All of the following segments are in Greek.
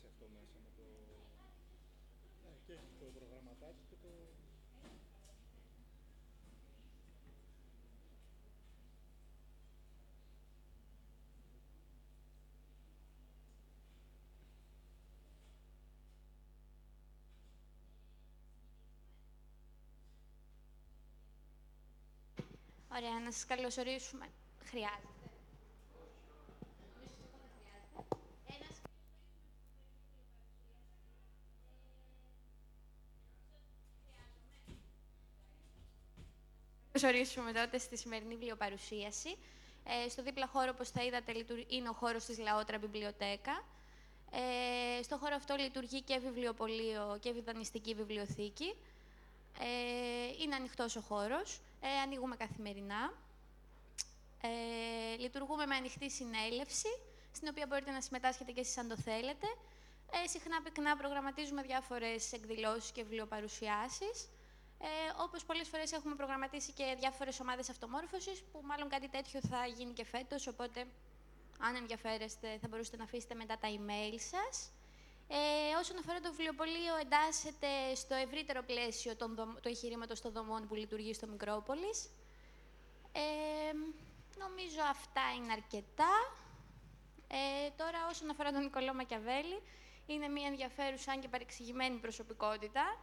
πέσει αυτό μέσα με το... Ναι, και έχει το προγραμματάκι και το... Ωραία, να σας καλωσορίσουμε. Χρειάζεται. Καλωσορίσουμε τότε στη σημερινή βιβλιοπαρουσίαση. Ε, στο δίπλα χώρο, όπως θα είδατε, είναι ο χώρος της Λαότρα Βιβλιοτέκα. Ε, στο χώρο αυτό λειτουργεί και βιβλιοπωλείο και βιδανιστική βιβλιοθήκη. Ε, είναι ανοιχτός ο χώρος. Ε, ανοίγουμε καθημερινά. Ε, λειτουργούμε με ανοιχτή συνέλευση, στην οποία μπορείτε να συμμετάσχετε και εσείς αν το θέλετε. Ε, συχνά πυκνά προγραμματίζουμε διάφορες εκδηλώσεις και βιβλιοπαρουσιάσεις. Ε, όπως πολλές φορές έχουμε προγραμματίσει και διάφορες ομάδες αυτομόρφωσης, που μάλλον κάτι τέτοιο θα γίνει και φέτος, οπότε αν ενδιαφέρεστε θα μπορούσατε να αφήσετε μετά τα email σας. Ε, όσον αφορά το βιβλιοπωλείο, εντάσσεται στο ευρύτερο πλαίσιο του εγχειρήματος των δομών που λειτουργεί στο Μικρόπολης. Ε, νομίζω αυτά είναι αρκετά. Ε, τώρα, όσον αφορά τον Νικολό Μακιαβέλη, είναι μια ενδιαφέρουσα και παρεξηγημένη προσωπικότητα.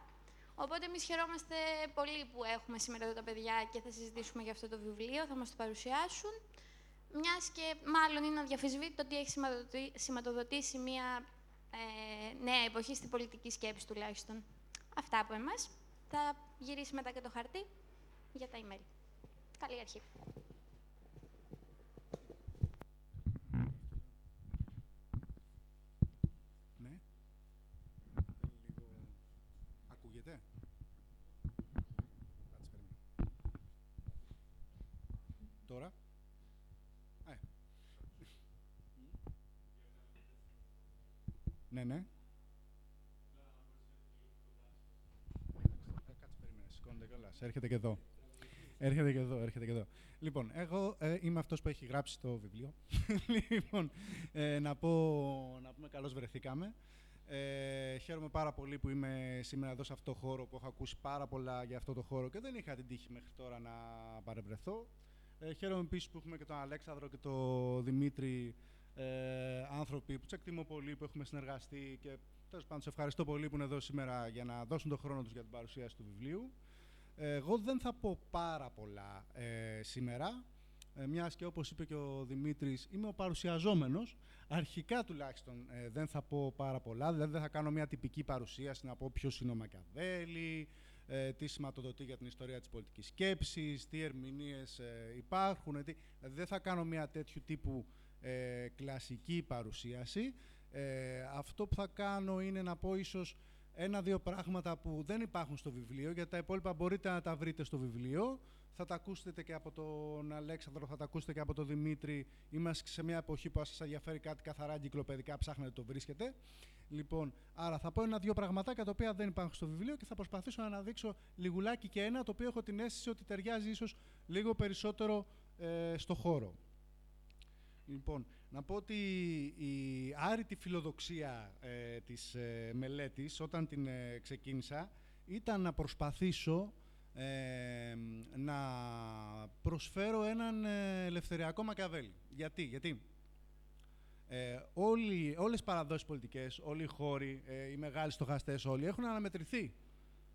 Οπότε εμείς χαιρόμαστε πολύ που έχουμε σήμερα εδώ τα παιδιά και θα συζητήσουμε για αυτό το βιβλίο, θα μας το παρουσιάσουν. Μιας και μάλλον είναι αδιαφυσβήτητο ότι έχει σηματοδοτήσει μια ε, νέα εποχή στην πολιτική σκέψη τουλάχιστον. Αυτά από εμάς. Θα γυρίσει μετά και το χαρτί για τα email. Καλή αρχή. Τώρα. Ε. Ναι, ναι. Ε, κάτσε, περίμενε. Σηκώνεται καλά. Έρχεται και εδώ. Έρχεται και εδώ, έρχεται και εδώ. Λοιπόν, εγώ ε, είμαι αυτός που έχει γράψει το βιβλίο. λοιπόν, ε, να, πω, να πούμε καλώς βρεθήκαμε. Ε, χαίρομαι πάρα πολύ που είμαι σήμερα εδώ σε αυτό το χώρο που έχω ακούσει πάρα πολλά για αυτό το χώρο και δεν είχα την τύχη μέχρι τώρα να παρευρεθώ. Ε, χαίρομαι επίσης που έχουμε και τον Αλέξανδρο και τον Δημήτρη, ε, άνθρωποι που τους εκτιμώ πολύ, που έχουμε συνεργαστεί και τέλος πάντων σε ευχαριστώ πολύ που είναι εδώ σήμερα για να δώσουν τον χρόνο τους για την παρουσίαση του βιβλίου. Ε, εγώ δεν θα πω πάρα πολλά ε, σήμερα, ε, μιας και όπως είπε και ο Δημήτρης, είμαι ο παρουσιαζόμενος. Αρχικά τουλάχιστον ε, δεν θα πω πάρα πολλά, δηλαδή δεν θα κάνω μια τυπική παρουσίαση να πω ποιος είναι ο Μακαβέλη, ε, τι σηματοδοτεί για την ιστορία της πολιτικής σκέψης, τι ερμηνείες ε, υπάρχουν. Τι... Δηλαδή δεν θα κάνω μια τέτοιου τύπου ε, κλασική παρουσίαση. Ε, αυτό που θα κάνω είναι να πω ίσως ένα-δύο πράγματα που δεν υπάρχουν στο βιβλίο, γιατί τα υπόλοιπα μπορείτε να τα βρείτε στο βιβλίο. Θα τα ακούσετε και από τον Αλέξανδρο, θα τα ακούσετε και από τον Δημήτρη. Είμαστε σε μια εποχή που σας ενδιαφέρει κάτι καθαρά εγκυκλοπαιδικά, ψάχνετε το βρίσκετε. Λοιπόν, άρα θα πω ένα-δύο πραγματάκια τα οποία δεν υπάρχουν στο βιβλίο και θα προσπαθήσω να αναδείξω λιγουλάκι και ένα το οποίο έχω την αίσθηση ότι ταιριάζει ίσως λίγο περισσότερο ε, στο χώρο. Λοιπόν, να πω ότι η άρρητη φιλοδοξία ε, της ε, μελέτης όταν την ε, ξεκίνησα ήταν να προσπαθήσω να προσφέρω έναν ελευθεριακό Μακαβέλη. Γιατί, γιατί ε, όλοι, όλες οι παραδόσεις πολιτικές, όλοι οι χώροι, ε, οι μεγάλοι στοχαστές όλοι έχουν αναμετρηθεί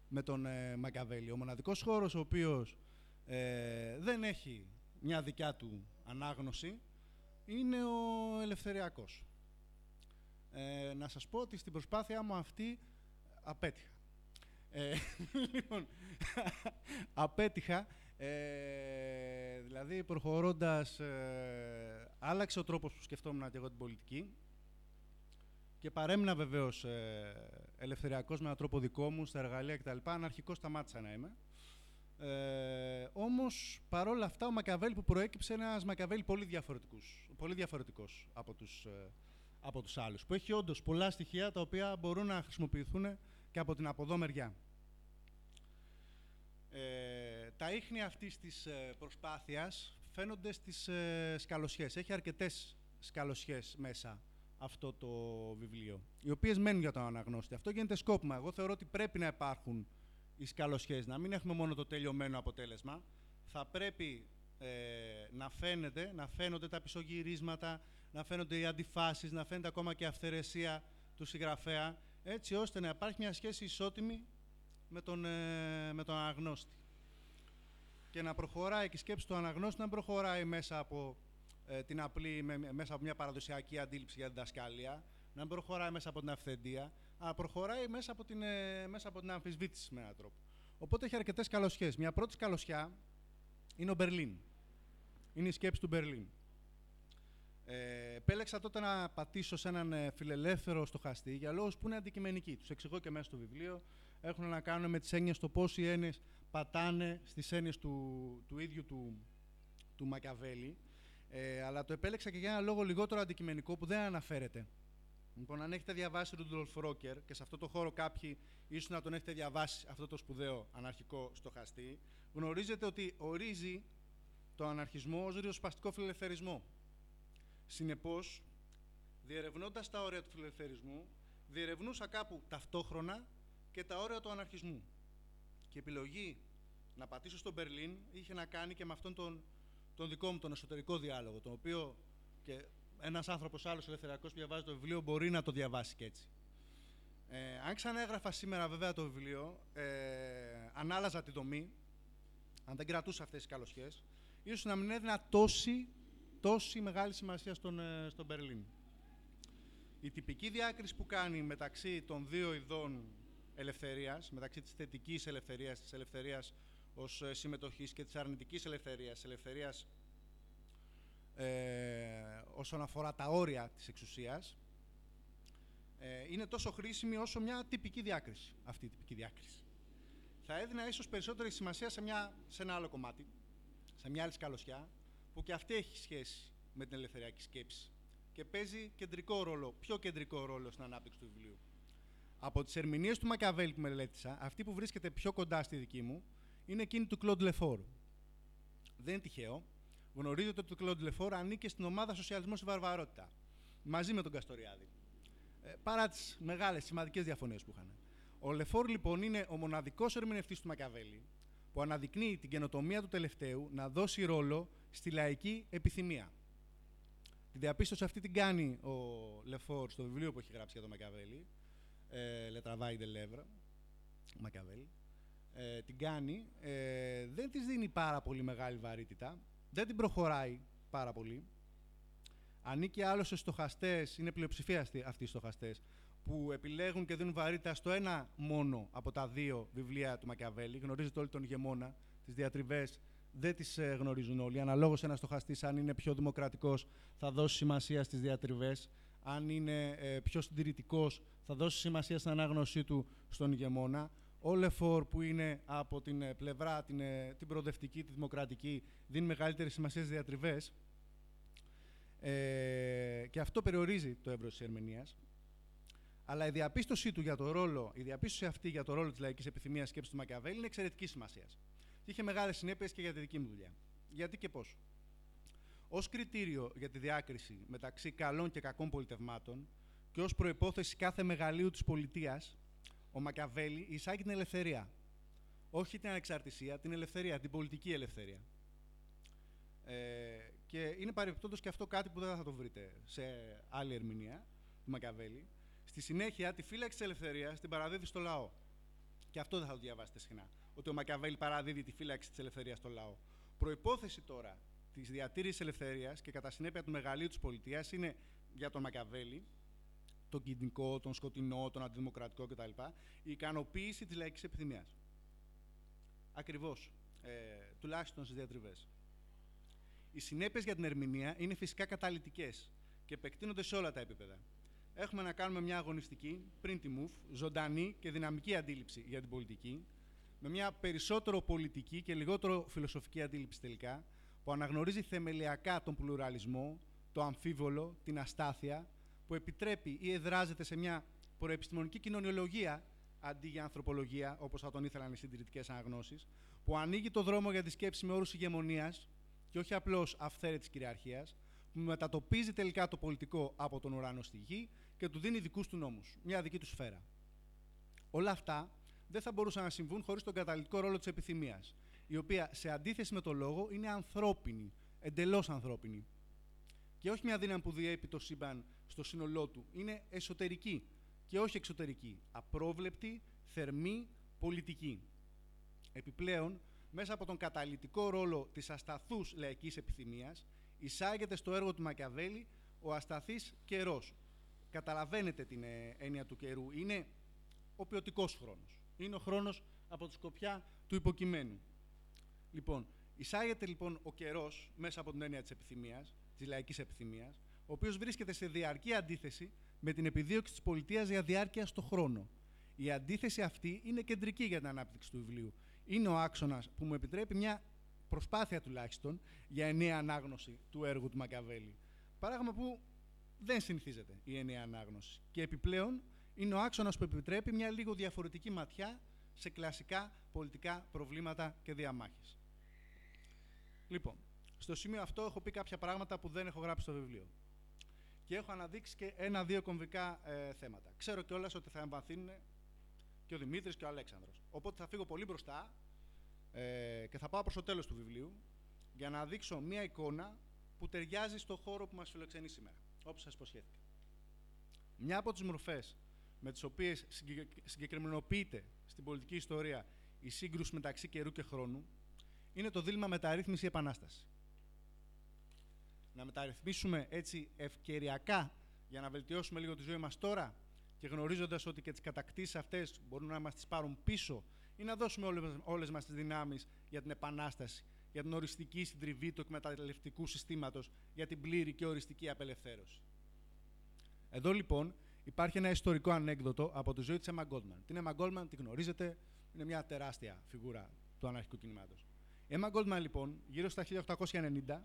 με τον ε, Μακαβέλη. Ο μοναδικός χώρος ο οποίος ε, δεν έχει μια δικιά του ανάγνωση είναι ο ελευθεριακός. Ε, να σας πω ότι στην προσπάθειά μου αυτή απέτυχα. Ε, λοιπόν, απέτυχα ε, δηλαδή, προχωρώντας, ε, άλλαξε ο τρόπος που σκεφτόμουν και εγώ την πολιτική και παρέμεινα βεβαίως ε, ελευθεριακός με έναν τρόπο δικό μου, στα εργαλεία κτλ. Αναρχικός σταμάτησα να είμαι. Ε, όμως, παρόλα αυτά, ο Μακαβέλ που προέκυψε είναι ένας Μακαβέλ πολύ, διαφορετικός, πολύ διαφορετικός από τους, ε, από τους άλλους, που έχει όντως πολλά στοιχεία τα οποία μπορούν να χρησιμοποιηθούν και από την αποδό μεριά. Ε, τα ίχνη αυτής της ε, προσπάθειας φαίνονται στις ε, σκαλοσιές. Έχει αρκετές σκαλοσιές μέσα αυτό το βιβλίο, οι οποίες μένουν για τον αναγνώστη. Αυτό γίνεται σκόπιμα. Εγώ θεωρώ ότι πρέπει να υπάρχουν οι σκαλοσχέσεις, να μην έχουμε μόνο το τελειωμένο αποτέλεσμα. Θα πρέπει ε, να, φαίνεται, να φαίνονται τα πισωγυρίσματα, να φαίνονται οι αντιφάσεις, να φαίνεται ακόμα και η αυθαιρεσία του συγγραφέα, έτσι ώστε να υπάρχει μια σχέση ισότιμη με τον, ε, με τον αναγνώστη. Και να προχωράει και η σκέψη του αναγνώστη να προχωράει μέσα από ε, την απλή, μέσα από μια παραδοσιακή αντίληψη για την δασκάλια, να προχωράει μέσα από την αυθεντία, αλλά προχωράει μέσα από την, ε, μέσα από την αμφισβήτηση με έναν τρόπο. Οπότε έχει αρκετές καλοσχέσεις. Μια πρώτη καλοσιά είναι ο Μπερλίν. Είναι η σκέψη του Μπερλίν. Ε, επέλεξα τότε να πατήσω σε έναν ε, φιλελεύθερο στοχαστή για λόγους που είναι αντικειμενικοί. Τους εξηγώ και μέσα στο βιβλίο. Έχουν να κάνουν με τις έννοιες, το πώς οι έννοιες πατάνε στις έννοιες του, του ίδιου του, του Μακαβέλη. Ε, αλλά το επέλεξα και για ένα λόγο λιγότερο αντικειμενικό που δεν αναφέρεται. Λοιπόν, αν έχετε διαβάσει τον Ρούντολφ Ρόκερ και σε αυτό το χώρο κάποιοι ίσως να τον έχετε διαβάσει αυτό το σπουδαίο αναρχικό στοχαστή, γνωρίζετε ότι ορίζει το αναρχισμό ως ριζοσπαστικό φιλελευθερισμό. Συνεπώς, διερευνώντας τα όρια του φιλελευθερισμού, διερευνούσα κάπου ταυτόχρονα και τα όρια του αναρχισμού. Και η επιλογή να πατήσω στο Μπερλίν είχε να κάνει και με αυτόν τον, τον δικό μου τον εσωτερικό διάλογο, τον οποίο και ένας άνθρωπος άλλος ελευθεριακός που διαβάζει το βιβλίο μπορεί να το διαβάσει και έτσι. Ε, αν ξαναέγραφα σήμερα βέβαια το βιβλίο, ε, αν άλλαζα τη δομή, αν δεν κρατούσα αυτές τις καλοσχές, ίσως να μην έδινα τόση τόση μεγάλη σημασία στον, ε, στον Μπερλίν. Η τυπική διάκριση που κάνει μεταξύ των δύο ειδών ελευθερίας, μεταξύ της θετικής ελευθερίας, της ελευθερίας ως ε, συμμετοχής και της αρνητικής ελευθερίας, της ελευθερίας ε, όσον αφορά τα όρια της εξουσίας, ε, είναι τόσο χρήσιμη όσο μια τυπική διάκριση, αυτή η τυπική διάκριση. Θα έδινα ίσως περισσότερη σημασία σε, μια, σε ένα άλλο κομμάτι, σε μια άλλη σκαλωσιά, που και αυτή έχει σχέση με την ελευθεριακή σκέψη και παίζει κεντρικό ρόλο, πιο κεντρικό ρόλο στην ανάπτυξη του βιβλίου. Από τις ερμηνείες του Μακαβέλ που μελέτησα, αυτή που βρίσκεται πιο κοντά στη δική μου είναι εκείνη του Κλοντ Λεφόρ. Δεν είναι τυχαίο. Γνωρίζετε ότι ο Κλοντ Λεφόρ ανήκε στην ομάδα Σοσιαλισμός στη Βαρβαρότητα, μαζί με τον Καστοριάδη. Ε, παρά τις μεγάλες σημαντικές διαφωνίες που είχαν. Ο Λεφόρ λοιπόν είναι ο μοναδικός ερμηνευτής του Μακαβέλη που αναδεικνύει την καινοτομία του τελευταίου να δώσει ρόλο στη λαϊκή επιθυμία. Τη διαπίστωση αυτή την κάνει ο Λεφόρ στο βιβλίο που έχει γράψει για τον Μακαβέλη, ε, Le Travail de Lèvres, Μακαβέλη. Ε, την κάνει, ε, δεν της δίνει πάρα πολύ μεγάλη βαρύτητα, δεν την προχωράει πάρα πολύ. Ανήκει άλλο σε στοχαστές, είναι πλειοψηφία αυτοί οι στοχαστές, που επιλέγουν και δίνουν βαρύτητα στο ένα μόνο από τα δύο βιβλία του Μακαβέλη. Γνωρίζετε όλοι τον ηγεμόνα, τις διατριβές δεν τις ε, γνωρίζουν όλοι. Αναλόγως ένας στοχαστής, αν είναι πιο δημοκρατικός, θα δώσει σημασία στις διατριβές. Αν είναι ε, πιο συντηρητικός, θα δώσει σημασία στην ανάγνωσή του στον ηγεμόνα. Ο Λεφόρ που είναι από την ε, πλευρά την, την προοδευτική, τη δημοκρατική, δίνει μεγαλύτερη σημασία στις διατριβές. Ε, και αυτό περιορίζει το εύρος της ερμηνείας. Αλλά η διαπίστωσή του για το ρόλο, η διαπίστωση αυτή για το ρόλο της λαϊκής επιθυμίας σκέψη του Μακιαβέλη είναι εξαιρετικής σημασίας. Και είχε μεγάλες συνέπειες και για τη δική μου δουλειά. Γιατί και πώς. Ω κριτήριο για τη διάκριση μεταξύ καλών και κακών πολιτευμάτων και ως προπόθεση κάθε μεγαλείου της πολιτείας, ο Μακαβέλη εισάγει την ελευθερία. Όχι την ανεξαρτησία, την ελευθερία, την πολιτική ελευθερία. Ε, και είναι παρεμπιπτόντως και αυτό κάτι που δεν θα το βρείτε σε άλλη ερμηνεία του Μακαβέλη. Στη συνέχεια, τη φύλαξη τη ελευθερίας την παραδίδει στο λαό. Και αυτό δεν θα το διαβάσετε συχνά. Ότι ο Μακαβέλη παραδίδει τη φύλαξη της ελευθερίας στο λαό. Προπόθεση τώρα της διατήρησης ελευθερίας και κατά συνέπεια του μεγαλείου της πολιτείας είναι για τον Μακαβέλη, τον κοινικό, τον σκοτεινό, τον αντιδημοκρατικό κτλ. η ικανοποίηση της λαϊκής επιθυμίας. Ακριβώς. Ε, τουλάχιστον στις διατριβές. Οι συνέπειες για την ερμηνεία είναι φυσικά καταλητικές και επεκτείνονται σε όλα τα επίπεδα έχουμε να κάνουμε μια αγωνιστική, πριν τη MOVE, ζωντανή και δυναμική αντίληψη για την πολιτική, με μια περισσότερο πολιτική και λιγότερο φιλοσοφική αντίληψη τελικά, που αναγνωρίζει θεμελιακά τον πλουραλισμό, το αμφίβολο, την αστάθεια, που επιτρέπει ή εδράζεται σε μια προεπιστημονική κοινωνιολογία αντί για ανθρωπολογία, όπως θα τον ήθελαν οι συντηρητικές αναγνώσεις, που ανοίγει το δρόμο για τη σκέψη με όρους ηγεμονίας και όχι απλώς αυθαίρετη κυριαρχίας, που μετατοπίζει τελικά το πολιτικό από τον ουρανό στη γη και του δίνει δικούς του νόμους, μια δική του σφαίρα. Όλα αυτά δεν θα μπορούσαν να συμβούν χωρίς τον καταλητικό ρόλο της επιθυμίας, η οποία σε αντίθεση με το λόγο είναι ανθρώπινη, εντελώς ανθρώπινη. Και όχι μια δύναμη που διέπει το σύμπαν στο σύνολό του. Είναι εσωτερική και όχι εξωτερική. Απρόβλεπτη, θερμή, πολιτική. Επιπλέον, μέσα από τον καταλητικό ρόλο της ασταθούς λαϊκής επιθυμίας, εισάγεται στο έργο του Μακιαβέλη ο ασταθής καιρός. Καταλαβαίνετε την ε, έννοια του καιρού. Είναι ο ποιοτικός χρόνος. Είναι ο χρόνος από τη σκοπιά του υποκειμένου. Λοιπόν, εισάγεται λοιπόν ο καιρός μέσα από την έννοια της επιθυμίας, της λαϊκής επιθυμίας, ο οποίος βρίσκεται σε διαρκή αντίθεση με την επιδίωξη της πολιτείας για διάρκεια στο χρόνο. Η αντίθεση αυτή είναι κεντρική για την ανάπτυξη του βιβλίου. Είναι ο άξονας που μου επιτρέπει μια προσπάθεια τουλάχιστον για ενιαία ανάγνωση του έργου του Μακαβέλη. Πράγμα που δεν συνηθίζεται η ενιαία ανάγνωση. Και επιπλέον είναι ο άξονας που επιτρέπει μια λίγο διαφορετική ματιά σε κλασικά πολιτικά προβλήματα και διαμάχες. Λοιπόν, στο σημείο αυτό έχω πει κάποια πράγματα που δεν έχω γράψει στο βιβλίο. Και έχω αναδείξει και ένα-δύο κομβικά ε, θέματα. Ξέρω κιόλας ότι θα εμβαθύνουν και ο Δημήτρης και ο Αλέξανδρος. Οπότε θα φύγω πολύ μπροστά ε, και θα πάω προς το τέλος του βιβλίου για να δείξω μία εικόνα που ταιριάζει στο χώρο που μας φιλοξενεί σήμερα, όπως σας υποσχέθηκα. Μια από τις μορφές με τις οποίες συγκεκριμενοποιείται στην πολιτική ιστορία η σύγκρουση μεταξύ καιρού και χρόνου είναι το δίλημα μεταρρύθμιση-επανάσταση. Να μεταρρυθμίσουμε έτσι ευκαιριακά για να βελτιώσουμε λίγο τη ζωή μας τώρα και γνωρίζοντας ότι και τις κατακτήσεις αυτές μπορούν να μας τις πάρουν πίσω ή να δώσουμε όλες, όλες μας τις δυνάμεις για την επανάσταση, για την οριστική συντριβή του εκμεταλλευτικού συστήματος, για την πλήρη και οριστική απελευθέρωση. Εδώ λοιπόν υπάρχει ένα ιστορικό ανέκδοτο από τη ζωή της Emma Goldman. Την Emma Goldman τη γνωρίζετε, είναι μια τεράστια φιγούρα του αναρχικού κινήματος. Η Emma Goldman λοιπόν, γύρω στα 1890,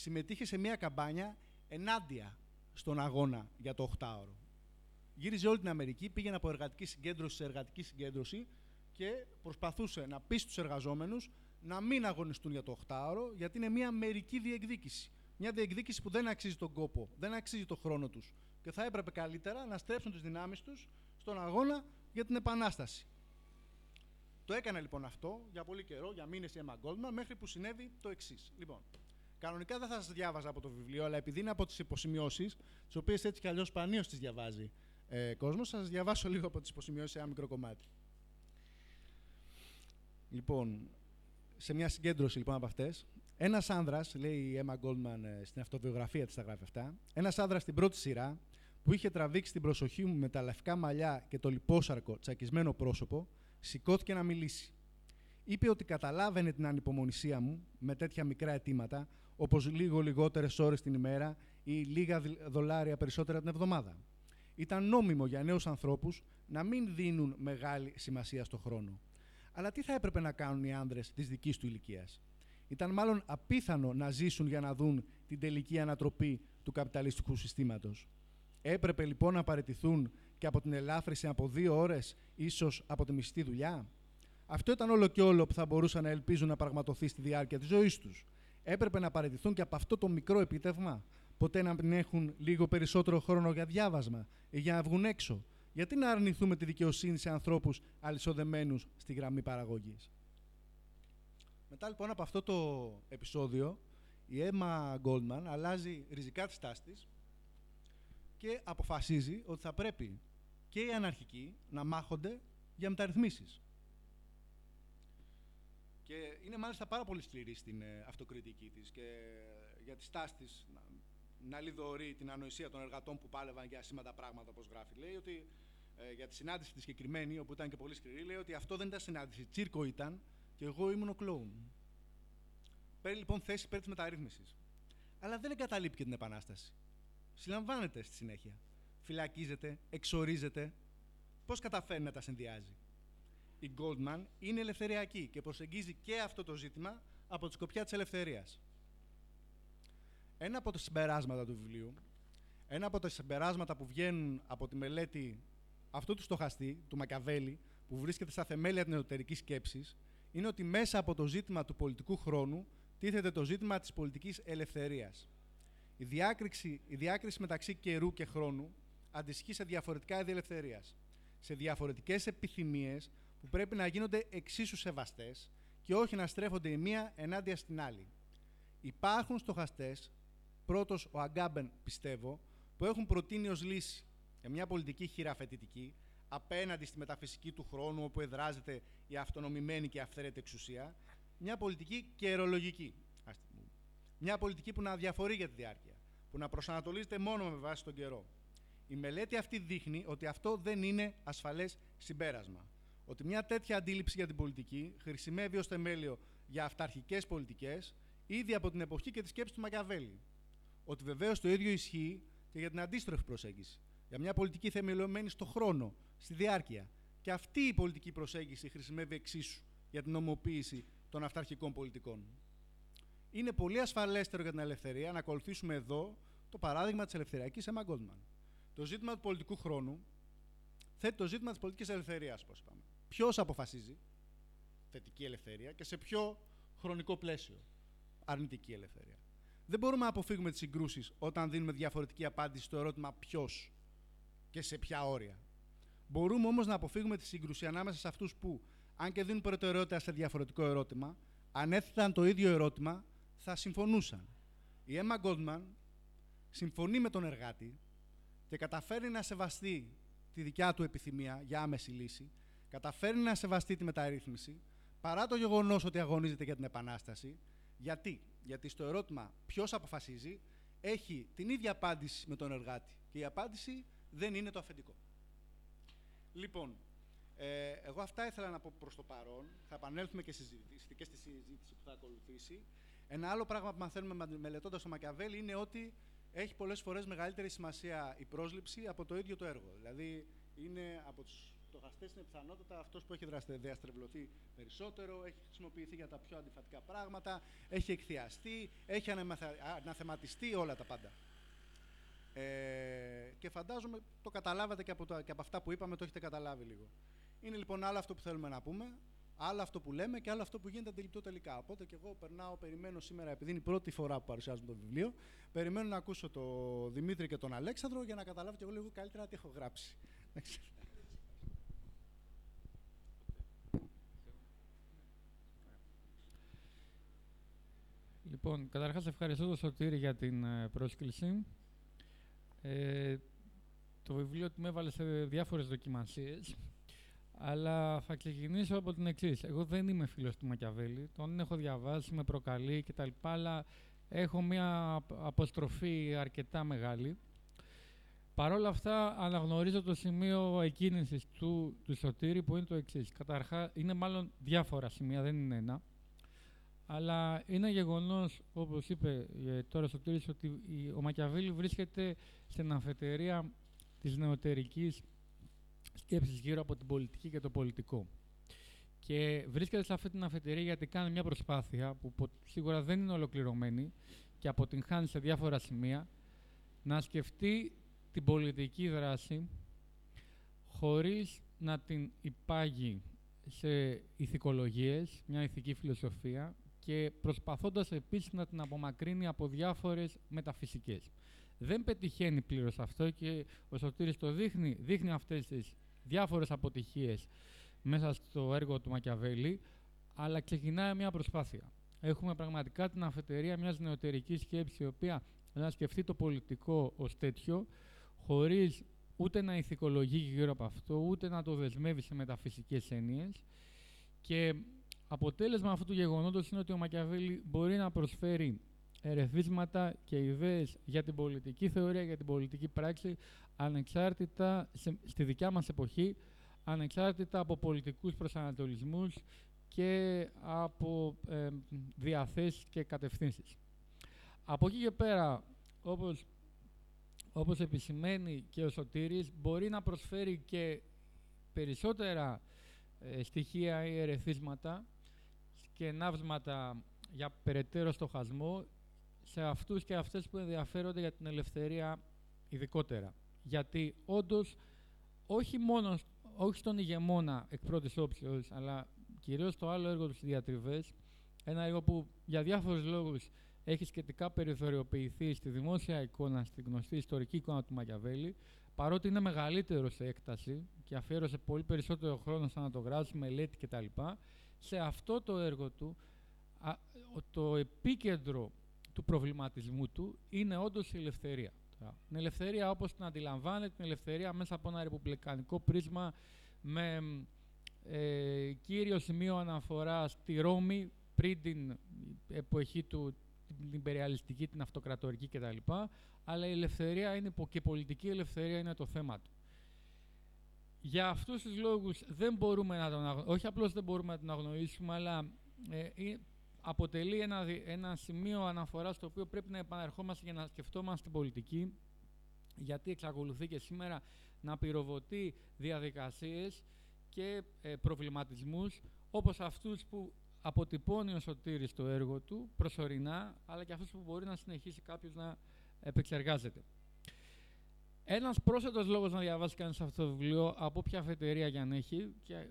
συμμετείχε σε μια καμπάνια ενάντια στον αγώνα για το 8ωρο. Γύριζε όλη την Αμερική, πήγαινε από εργατική συγκέντρωση σε εργατική συγκέντρωση και προσπαθούσε να πει στους εργαζόμενους να μην αγωνιστούν για το 8ωρο, γιατί είναι μια μερική διεκδίκηση. Μια διεκδίκηση που δεν αξίζει τον κόπο, δεν αξίζει τον χρόνο τους. Και θα έπρεπε καλύτερα να στρέψουν τις δυνάμεις τους στον αγώνα για την Επανάσταση. Το έκανε λοιπόν αυτό για πολύ καιρό, για μήνες η Emma Goldman, μέχρι που συνέβη το εξής. Λοιπόν, κανονικά δεν θα σας διάβαζα από το βιβλίο, αλλά επειδή είναι από τις υποσημειώσεις, τις οποίες έτσι κι αλλιώς σπανίω τις διαβάζει ε, κόσμος, θα σας διαβάσω λίγο από τις υποσημειώσεις σε ένα μικρό κομμάτι. Λοιπόν, σε μια συγκέντρωση λοιπόν από αυτές, ένας άνδρας, λέει η Emma Goldman ε, στην αυτοβιογραφία της, τα γράφει αυτά, ένας άνδρας στην πρώτη σειρά που είχε τραβήξει την προσοχή μου με τα λευκά μαλλιά και το λιπόσαρκο τσακισμένο πρόσωπο, σηκώθηκε να μιλήσει. Είπε ότι καταλάβαινε την ανυπομονησία μου με τέτοια μικρά αιτήματα, όπως λίγο λιγότερες ώρες την ημέρα ή λίγα δολάρια περισσότερα την εβδομάδα. Ήταν νόμιμο για νέους ανθρώπους να μην δίνουν μεγάλη σημασία στο χρόνο. Αλλά τι θα έπρεπε να κάνουν οι άνδρες της δικής του ηλικίας; Ήταν μάλλον απίθανο να ζήσουν για να δουν την τελική ανατροπή του καπιταλιστικού συστήματος. Έπρεπε λοιπόν να παραιτηθούν και από την ελάφρυση από δύο ώρες, ίσως από τη μισθή δουλειά; Αυτό ήταν όλο και όλο που θα μπορούσαν να ελπίζουν να πραγματοθεί στη διάρκεια της ζωής τους. Έπρεπε να παραιτηθούν και από αυτό το μικρό επίτευγμα; Ποτέ να μην έχουν λίγο περισσότερο χρόνο για διάβασμα ή για να βγουν έξω, γιατί να αρνηθούμε τη δικαιοσύνη σε ανθρώπους αλυσοδεμένους στη γραμμή παραγωγής; Μετά λοιπόν από αυτό το επεισόδιο, η Έμα Γκόλμαν αλλάζει ριζικά τη στάση της και αποφασίζει ότι θα πρέπει και οι αναρχικοί να μάχονται για μεταρρυθμίσεις. Και είναι μάλιστα πάρα πολύ σκληρή στην ε, αυτοκριτική της και για τη στάση της να, να λιδωρεί την ανοησία των εργατών που πάλευαν για σήματα πράγματα, όπως γράφει. Λέει ότι ε, για τη συνάντηση τη συγκεκριμένη, όπου ήταν και πολύ σκληρή, λέει ότι αυτό δεν ήταν συνάντηση. Τσίρκο ήταν και εγώ ήμουν ο κλόουν. Παίρνει λοιπόν θέση υπέρ της μεταρρύθμισης. Αλλά δεν εγκαταλείπει και την Επανάσταση. Συλλαμβάνεται στη συνέχεια. Φυλακίζεται, εξορίζεται. Πώς καταφέρνει να τα συνδυάζει; Η Goldman είναι ελευθεριακή και προσεγγίζει και αυτό το ζήτημα από τη σκοπιά της ελευθερίας. Ένα από τα συμπεράσματα του βιβλίου, ένα από τα συμπεράσματα που βγαίνουν από τη μελέτη αυτού του στοχαστή, του Μακαβέλη, που βρίσκεται στα θεμέλια της εσωτερική σκέψης, είναι ότι μέσα από το ζήτημα του πολιτικού χρόνου τίθεται το ζήτημα της πολιτικής ελευθερίας. Η διάκριση, η διάκριση μεταξύ καιρού και χρόνου αντιστοιχεί σε διαφορετικά είδη ελευθερίας. Σε διαφορετικές επιθυμίες που πρέπει να γίνονται εξίσου σεβαστές και όχι να στρέφονται η μία ενάντια στην άλλη. Υπάρχουν στοχαστές, πρώτος ο Αγκάμπεν πιστεύω, που έχουν προτείνει ως λύση για μια πολιτική χειραφετητική απέναντι στη μεταφυσική του χρόνου όπου εδράζεται η αυτονομημένη και αυθαίρετη εξουσία, μια πολιτική καιρολογική. Μια πολιτική που να διαφορεί για τη διάρκεια, που να προσανατολίζεται μόνο με βάση τον καιρό. Η μελέτη αυτή δείχνει ότι αυτό δεν είναι ασφαλές συμπέρασμα. Ότι μια τέτοια αντίληψη για την πολιτική χρησιμεύει ως θεμέλιο για αυταρχικές πολιτικές ήδη από την εποχή και τη σκέψη του Μακιαβέλη. Ότι βεβαίως το ίδιο ισχύει και για την αντίστροφη προσέγγιση. Για μια πολιτική θεμελιωμένη στο χρόνο, στη διάρκεια. Και αυτή η πολιτική προσέγγιση χρησιμεύει εξίσου για την ομοποίηση των αυταρχικών πολιτικών. Είναι πολύ ασφαλέστερο για την ελευθερία να ακολουθήσουμε εδώ το παράδειγμα της ελευθεριακής Emma Goldman. Το ζήτημα του πολιτικού χρόνου θέτει το ζήτημα της πολιτικής ελευθερίας, πώς είπαμε. Ποιος αποφασίζει θετική ελευθερία και σε ποιο χρονικό πλαίσιο αρνητική ελευθερία. Δεν μπορούμε να αποφύγουμε τις συγκρούσεις όταν δίνουμε διαφορετική απάντηση στο ερώτημα ποιος και σε ποια όρια. Μπορούμε όμως να αποφύγουμε τη σύγκρουση ανάμεσα σε αυτούς που, αν και δίνουν προτεραιότητα σε διαφορετικό ερώτημα, αν έθεταν το ίδιο ερώτημα, θα συμφωνούσαν. Η Emma Goldman συμφωνεί με τον εργάτη και καταφέρει να σεβαστεί τη δικιά του επιθυμία για άμεση λύση, καταφέρει να σεβαστεί τη μεταρρύθμιση, παρά το γεγονός ότι αγωνίζεται για την Επανάσταση. Γιατί, Γιατί στο ερώτημα ποιος αποφασίζει, έχει την ίδια απάντηση με τον εργάτη. Και η απάντηση δεν είναι το αφεντικό. Λοιπόν, ε, εγώ αυτά ήθελα να πω προς το παρόν. Θα επανέλθουμε και, συζήτηση, και στη συζήτηση που θα ακολουθήσει. Ένα άλλο πράγμα που μαθαίνουμε μελετώντας το Μακιαβέλη είναι ότι έχει πολλές φορές μεγαλύτερη σημασία η πρόσληψη από το ίδιο το έργο. Δηλαδή, είναι από τους στοχαστές είναι πιθανότατα αυτός που έχει διαστρεβλωθεί περισσότερο, έχει χρησιμοποιηθεί για τα πιο αντιφατικά πράγματα, έχει εκθιαστεί, έχει αναθεματιστεί όλα τα πάντα. Ε, και φαντάζομαι το καταλάβατε και από, το, και από αυτά που είπαμε, το έχετε καταλάβει λίγο. Είναι λοιπόν άλλο αυτό που θέλουμε να πούμε, άλλο αυτό που λέμε και άλλο αυτό που γίνεται αντιληπτό τελικά. Οπότε και εγώ περνάω, περιμένω σήμερα, επειδή είναι η πρώτη φορά που παρουσιάζουμε το βιβλίο, περιμένω να ακούσω τον Δημήτρη και τον Αλέξανδρο για να καταλάβω και εγώ λίγο καλύτερα τι έχω γράψει. Λοιπόν, καταρχάς ευχαριστώ τον Σωτήρη για την ε, πρόσκληση. Ε, το βιβλίο του με έβαλε σε διάφορες δοκιμασίες, αλλά θα ξεκινήσω από την εξής. Εγώ δεν είμαι φίλος του Μακιαβέλη, τον έχω διαβάσει, με προκαλεί κτλ. Αλλά έχω μια αποστροφή αρκετά μεγάλη. Παρ' όλα αυτά αναγνωρίζω το σημείο εκκίνησης του, του Σωτήρη που είναι το εξής. Καταρχά, είναι μάλλον διάφορα σημεία, δεν είναι ένα. Αλλά είναι γεγονός, όπως είπε ε, τώρα ο Σωτήρης, ότι ο Μακιαβέλη βρίσκεται στην αφετερία της νεωτερικής σκέψης γύρω από την πολιτική και το πολιτικό. Και βρίσκεται σε αυτή την αφετηρία γιατί κάνει μια προσπάθεια που σίγουρα δεν είναι ολοκληρωμένη και αποτυγχάνει σε διάφορα σημεία να σκεφτεί την πολιτική δράση χωρίς να την υπάγει σε ηθικολογίες, μια ηθική φιλοσοφία και προσπαθώντας επίσης να την απομακρύνει από διάφορες μεταφυσικές. Δεν πετυχαίνει πλήρως αυτό και ο Σωτήρης το δείχνει, δείχνει αυτές τις διάφορες αποτυχίες μέσα στο έργο του Μακιαβέλη, αλλά ξεκινάει μια προσπάθεια. Έχουμε πραγματικά την αφετερία μιας νεωτερικής σκέψης, η οποία να σκεφτεί το πολιτικό ως τέτοιο, χωρίς ούτε να ηθικολογεί γύρω από αυτό, ούτε να το δεσμεύει σε μεταφυσικές έννοιες. Και αποτέλεσμα αυτού του γεγονότος είναι ότι ο Μακιαβέλη μπορεί να προσφέρει ερεθίσματα και ιδέες για την πολιτική θεωρία, για την πολιτική πράξη, ανεξάρτητα στη δικιά μας εποχή, ανεξάρτητα από πολιτικούς προσανατολισμούς και από ε, διαθέσεις και κατευθύνσεις. Από εκεί και πέρα, όπως, όπως επισημαίνει και ο Σωτήρης, μπορεί να προσφέρει και περισσότερα ε, στοιχεία ή ερεθίσματα και ναύσματα για περαιτέρω στοχασμό σε αυτούς και αυτές που ενδιαφέρονται για την ελευθερία ειδικότερα. Γιατί όντως όχι μόνο όχι στον ηγεμόνα εκ πρώτης όψεως, αλλά κυρίως στο άλλο έργο τους διατριβές, ένα έργο που για διάφορους λόγους έχει σχετικά περιθωριοποιηθεί στη δημόσια εικόνα, στη γνωστή ιστορική εικόνα του Μακιαβέλη, παρότι είναι μεγαλύτερο σε έκταση και αφιέρωσε πολύ περισσότερο χρόνο σαν να το γράψει, μελέτη κτλ. Σε αυτό το έργο του, το επίκεντρο του προβληματισμού του είναι όντως η ελευθερία. Την ελευθερία όπως την αντιλαμβάνεται, την ελευθερία μέσα από ένα ρεπουμπλικανικό πρίσμα με ε, κύριο σημείο αναφοράς στη Ρώμη πριν την εποχή του, την υπεριαλιστική, την αυτοκρατορική κτλ. Αλλά η ελευθερία είναι, και η πολιτική ελευθερία είναι το θέμα του. Για αυτούς τους λόγους δεν μπορούμε να τον όχι απλώς δεν μπορούμε να τον αγνοήσουμε, αλλά ε, αποτελεί ένα, ένα σημείο αναφοράς στο οποίο πρέπει να επαναρχόμαστε για να σκεφτόμαστε την πολιτική, γιατί εξακολουθεί και σήμερα να πυροβοτεί διαδικασίες και ε, προβληματισμούς όπως αυτούς που αποτυπώνει ο Σωτήρης το έργο του προσωρινά, αλλά και αυτούς που μπορεί να συνεχίσει κάποιος να επεξεργάζεται. Ένας πρόσθετος λόγος να διαβάσει κανείς αυτό το βιβλίο, από ποια αφετηρία για αν έχει, και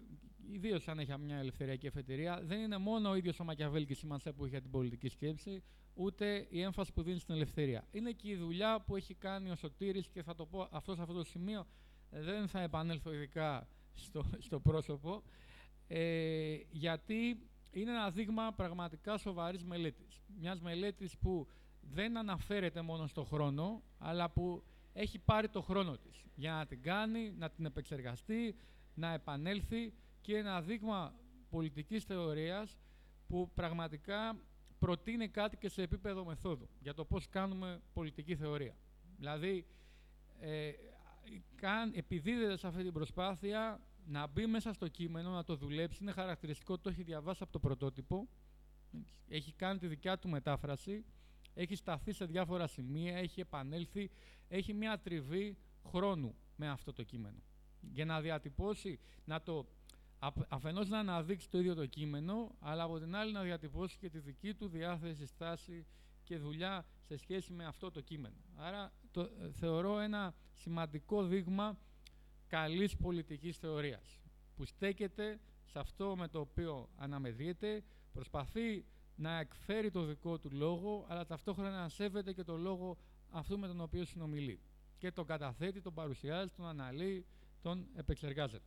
ιδίως αν έχει μια ελευθεριακή αφετηρία, δεν είναι μόνο ο ίδιος ο Μακιαβέλ και η σημασία που έχει για την πολιτική σκέψη, ούτε η έμφαση που δίνει στην ελευθερία. Είναι και η δουλειά που έχει κάνει ο Σωτήρης και θα το πω αυτό σε αυτό το σημείο, δεν θα επανέλθω ειδικά στο, στο πρόσωπο, ε, γιατί είναι ένα δείγμα πραγματικά σοβαρής μελέτης. Μιας μελέτης που δεν αναφέρεται μόνο στο χρόνο, αλλά που έχει πάρει το χρόνο της για να την κάνει, να την επεξεργαστεί, να επανέλθει και ένα δείγμα πολιτικής θεωρίας που πραγματικά προτείνει κάτι και σε επίπεδο μεθόδου για το πώς κάνουμε πολιτική θεωρία. Δηλαδή, ε, καν, επιδίδεται σε αυτή την προσπάθεια να μπει μέσα στο κείμενο, να το δουλέψει. Είναι χαρακτηριστικό, το έχει διαβάσει από το πρωτότυπο. Έχει κάνει τη δικιά του μετάφραση. Έχει σταθεί σε διάφορα σημεία, έχει επανέλθει. Έχει μια τριβή χρόνου με αυτό το κείμενο. Για να διατυπώσει, να το αφενός να αναδείξει το ίδιο το κείμενο, αλλά από την άλλη να διατυπώσει και τη δική του διάθεση, στάση και δουλειά σε σχέση με αυτό το κείμενο. Άρα το ε, θεωρώ ένα σημαντικό δείγμα καλής πολιτικής θεωρίας, που στέκεται σε αυτό με το οποίο αναμεδριέται, προσπαθεί να εκφέρει το δικό του λόγο, αλλά ταυτόχρονα να σέβεται και το λόγο αυτού με τον οποίο συνομιλεί. Και τον καταθέτει, τον παρουσιάζει, τον αναλύει, τον επεξεργάζεται.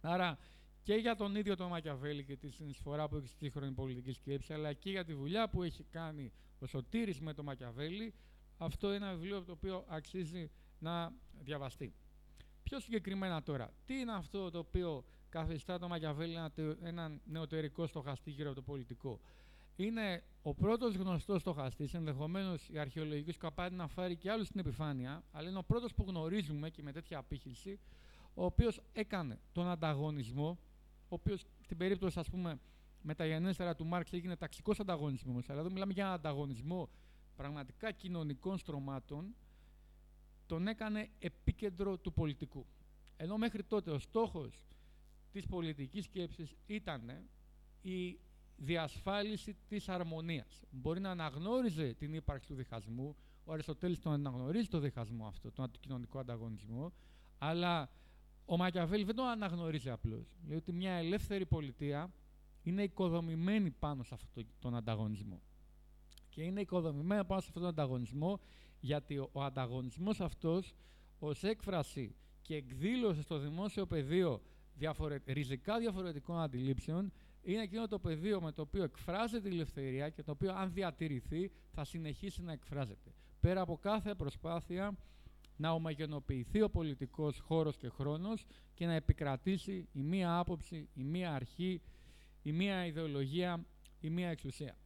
Άρα και για τον ίδιο τον Μακιαβέλη και τη συνεισφορά που έχει στη σύγχρονη πολιτική σκέψη, αλλά και για τη δουλειά που έχει κάνει ο Σωτήρης με τον Μακιαβέλη, αυτό είναι ένα βιβλίο το οποίο αξίζει να διαβαστεί. Πιο συγκεκριμένα τώρα, τι είναι αυτό το οποίο καθιστά το Μακιαβέλη ένα, ένα νεωτερικό στοχαστή γύρω από το πολιτικό; Είναι ο πρώτος γνωστός στοχαστής, ενδεχομένως η αρχαιολογική σκαπάνη να φάρει και άλλους στην επιφάνεια, αλλά είναι ο πρώτος που γνωρίζουμε και με τέτοια απήχηση, ο οποίος έκανε τον ανταγωνισμό, ο οποίος στην περίπτωση ας πούμε μεταγενέστερα του Μάρξ έγινε ταξικός ανταγωνισμός, αλλά εδώ μιλάμε για ανταγωνισμό πραγματικά κοινωνικών στρωμάτων, τον έκανε επίκεντρο του πολιτικού. Ενώ μέχρι τότε ο στόχος της πολιτικής σκέψης ήταν η διασφάλιση της αρμονίας. Μπορεί να αναγνώριζε την ύπαρξη του διχασμού, ο Αριστοτέλης τον αναγνωρίζει το διχασμό αυτό, τον κοινωνικό ανταγωνισμό, αλλά ο Μακιαβέλη δεν το αναγνωρίζει απλώς. Λέει ότι μια ελεύθερη πολιτεία είναι οικοδομημένη πάνω σε αυτόν τον ανταγωνισμό. Και είναι οικοδομημένη πάνω σε αυτόν τον ανταγωνισμό γιατί ο ανταγωνισμός αυτός ως έκφραση και εκδήλωση στο δημόσιο πεδίο διαφορε... ριζικά διαφορετικών αντιλήψεων είναι εκείνο το πεδίο με το οποίο εκφράζεται η ελευθερία και το οποίο αν διατηρηθεί θα συνεχίσει να εκφράζεται. Πέρα από κάθε προσπάθεια να ομαγενοποιηθεί ο πολιτικός χώρος και χρόνος και να επικρατήσει η μία άποψη, η μία αρχή, η μία ιδεολογία, η μία εξουσία.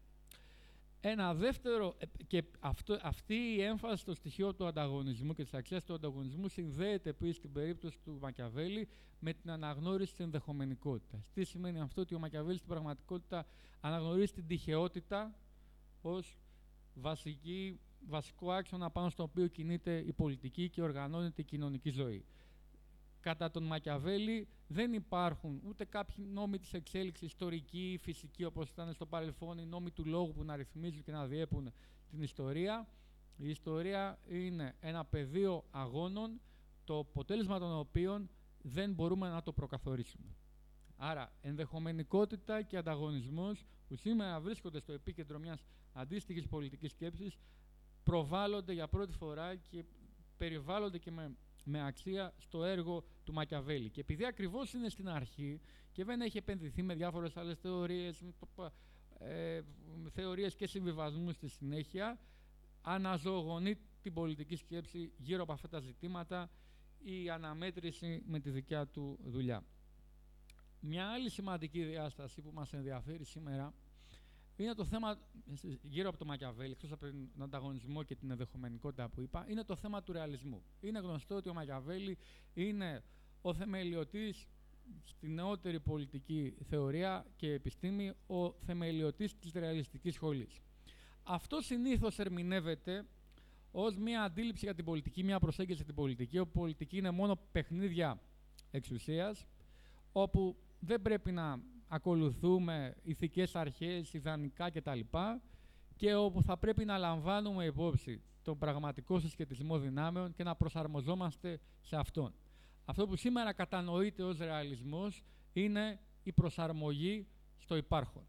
Ένα δεύτερο, ε, και αυτό, αυτή η έμφαση στο στοιχείο του ανταγωνισμού και της αξίας του ανταγωνισμού συνδέεται επίσης στην περίπτωση του Μακιαβέλη με την αναγνώριση της ενδεχομενικότητας. Τι σημαίνει αυτό, ότι ο Μακιαβέλη στην πραγματικότητα αναγνωρίζει την τυχεότητα ως βασική, βασικό άξονα πάνω στο οποίο κινείται η πολιτική και οργανώνεται η κοινωνική ζωή κατά τον Μακιαβέλη δεν υπάρχουν ούτε κάποιοι νόμοι της εξέλιξης ιστορική, φυσική όπως ήταν στο παρελθόν, οι νόμοι του λόγου που να ρυθμίζουν και να διέπουν την ιστορία. Η ιστορία είναι ένα πεδίο αγώνων το αποτέλεσμα των οποίων δεν μπορούμε να το προκαθορίσουμε. Άρα, ενδεχομενικότητα και ανταγωνισμός που σήμερα βρίσκονται στο επίκεντρο μιας αντίστοιχης πολιτικής σκέψης προβάλλονται για πρώτη φορά και περιβάλλονται και με, με αξία στο έργο του Μακιαβέλη. Και επειδή ακριβώς είναι στην αρχή και δεν έχει επενδυθεί με διάφορες άλλες θεωρίες, ε, θεωρίες και συμβιβασμούς στη συνέχεια, αναζωογονεί την πολιτική σκέψη γύρω από αυτά τα ζητήματα η αναμέτρηση με τη δικιά του δουλειά. Μια άλλη σημαντική διάσταση που μας ενδιαφέρει σήμερα είναι το θέμα γύρω από το Μακιαβέλη, εκτός από τον ανταγωνισμό και την ενδεχομενικότητα που είπα, είναι το θέμα του ρεαλισμού. Είναι γνωστό ότι ο Μακιαβέλη είναι ο θεμελιωτής στη νεότερη πολιτική θεωρία και επιστήμη, ο θεμελιωτής της ρεαλιστικής σχολής. Αυτό συνήθως ερμηνεύεται ως μια αντίληψη για την πολιτική, μια προσέγγιση για την πολιτική, όπου η πολιτική είναι μόνο παιχνίδια εξουσίας, όπου δεν πρέπει να ακολουθούμε ηθικές αρχές, ιδανικά κτλ. και όπου θα πρέπει να λαμβάνουμε υπόψη τον πραγματικό συσχετισμό δυνάμεων και να προσαρμοζόμαστε σε αυτόν. Αυτό που σήμερα κατανοείται ως ρεαλισμός είναι η προσαρμογή στο υπάρχον.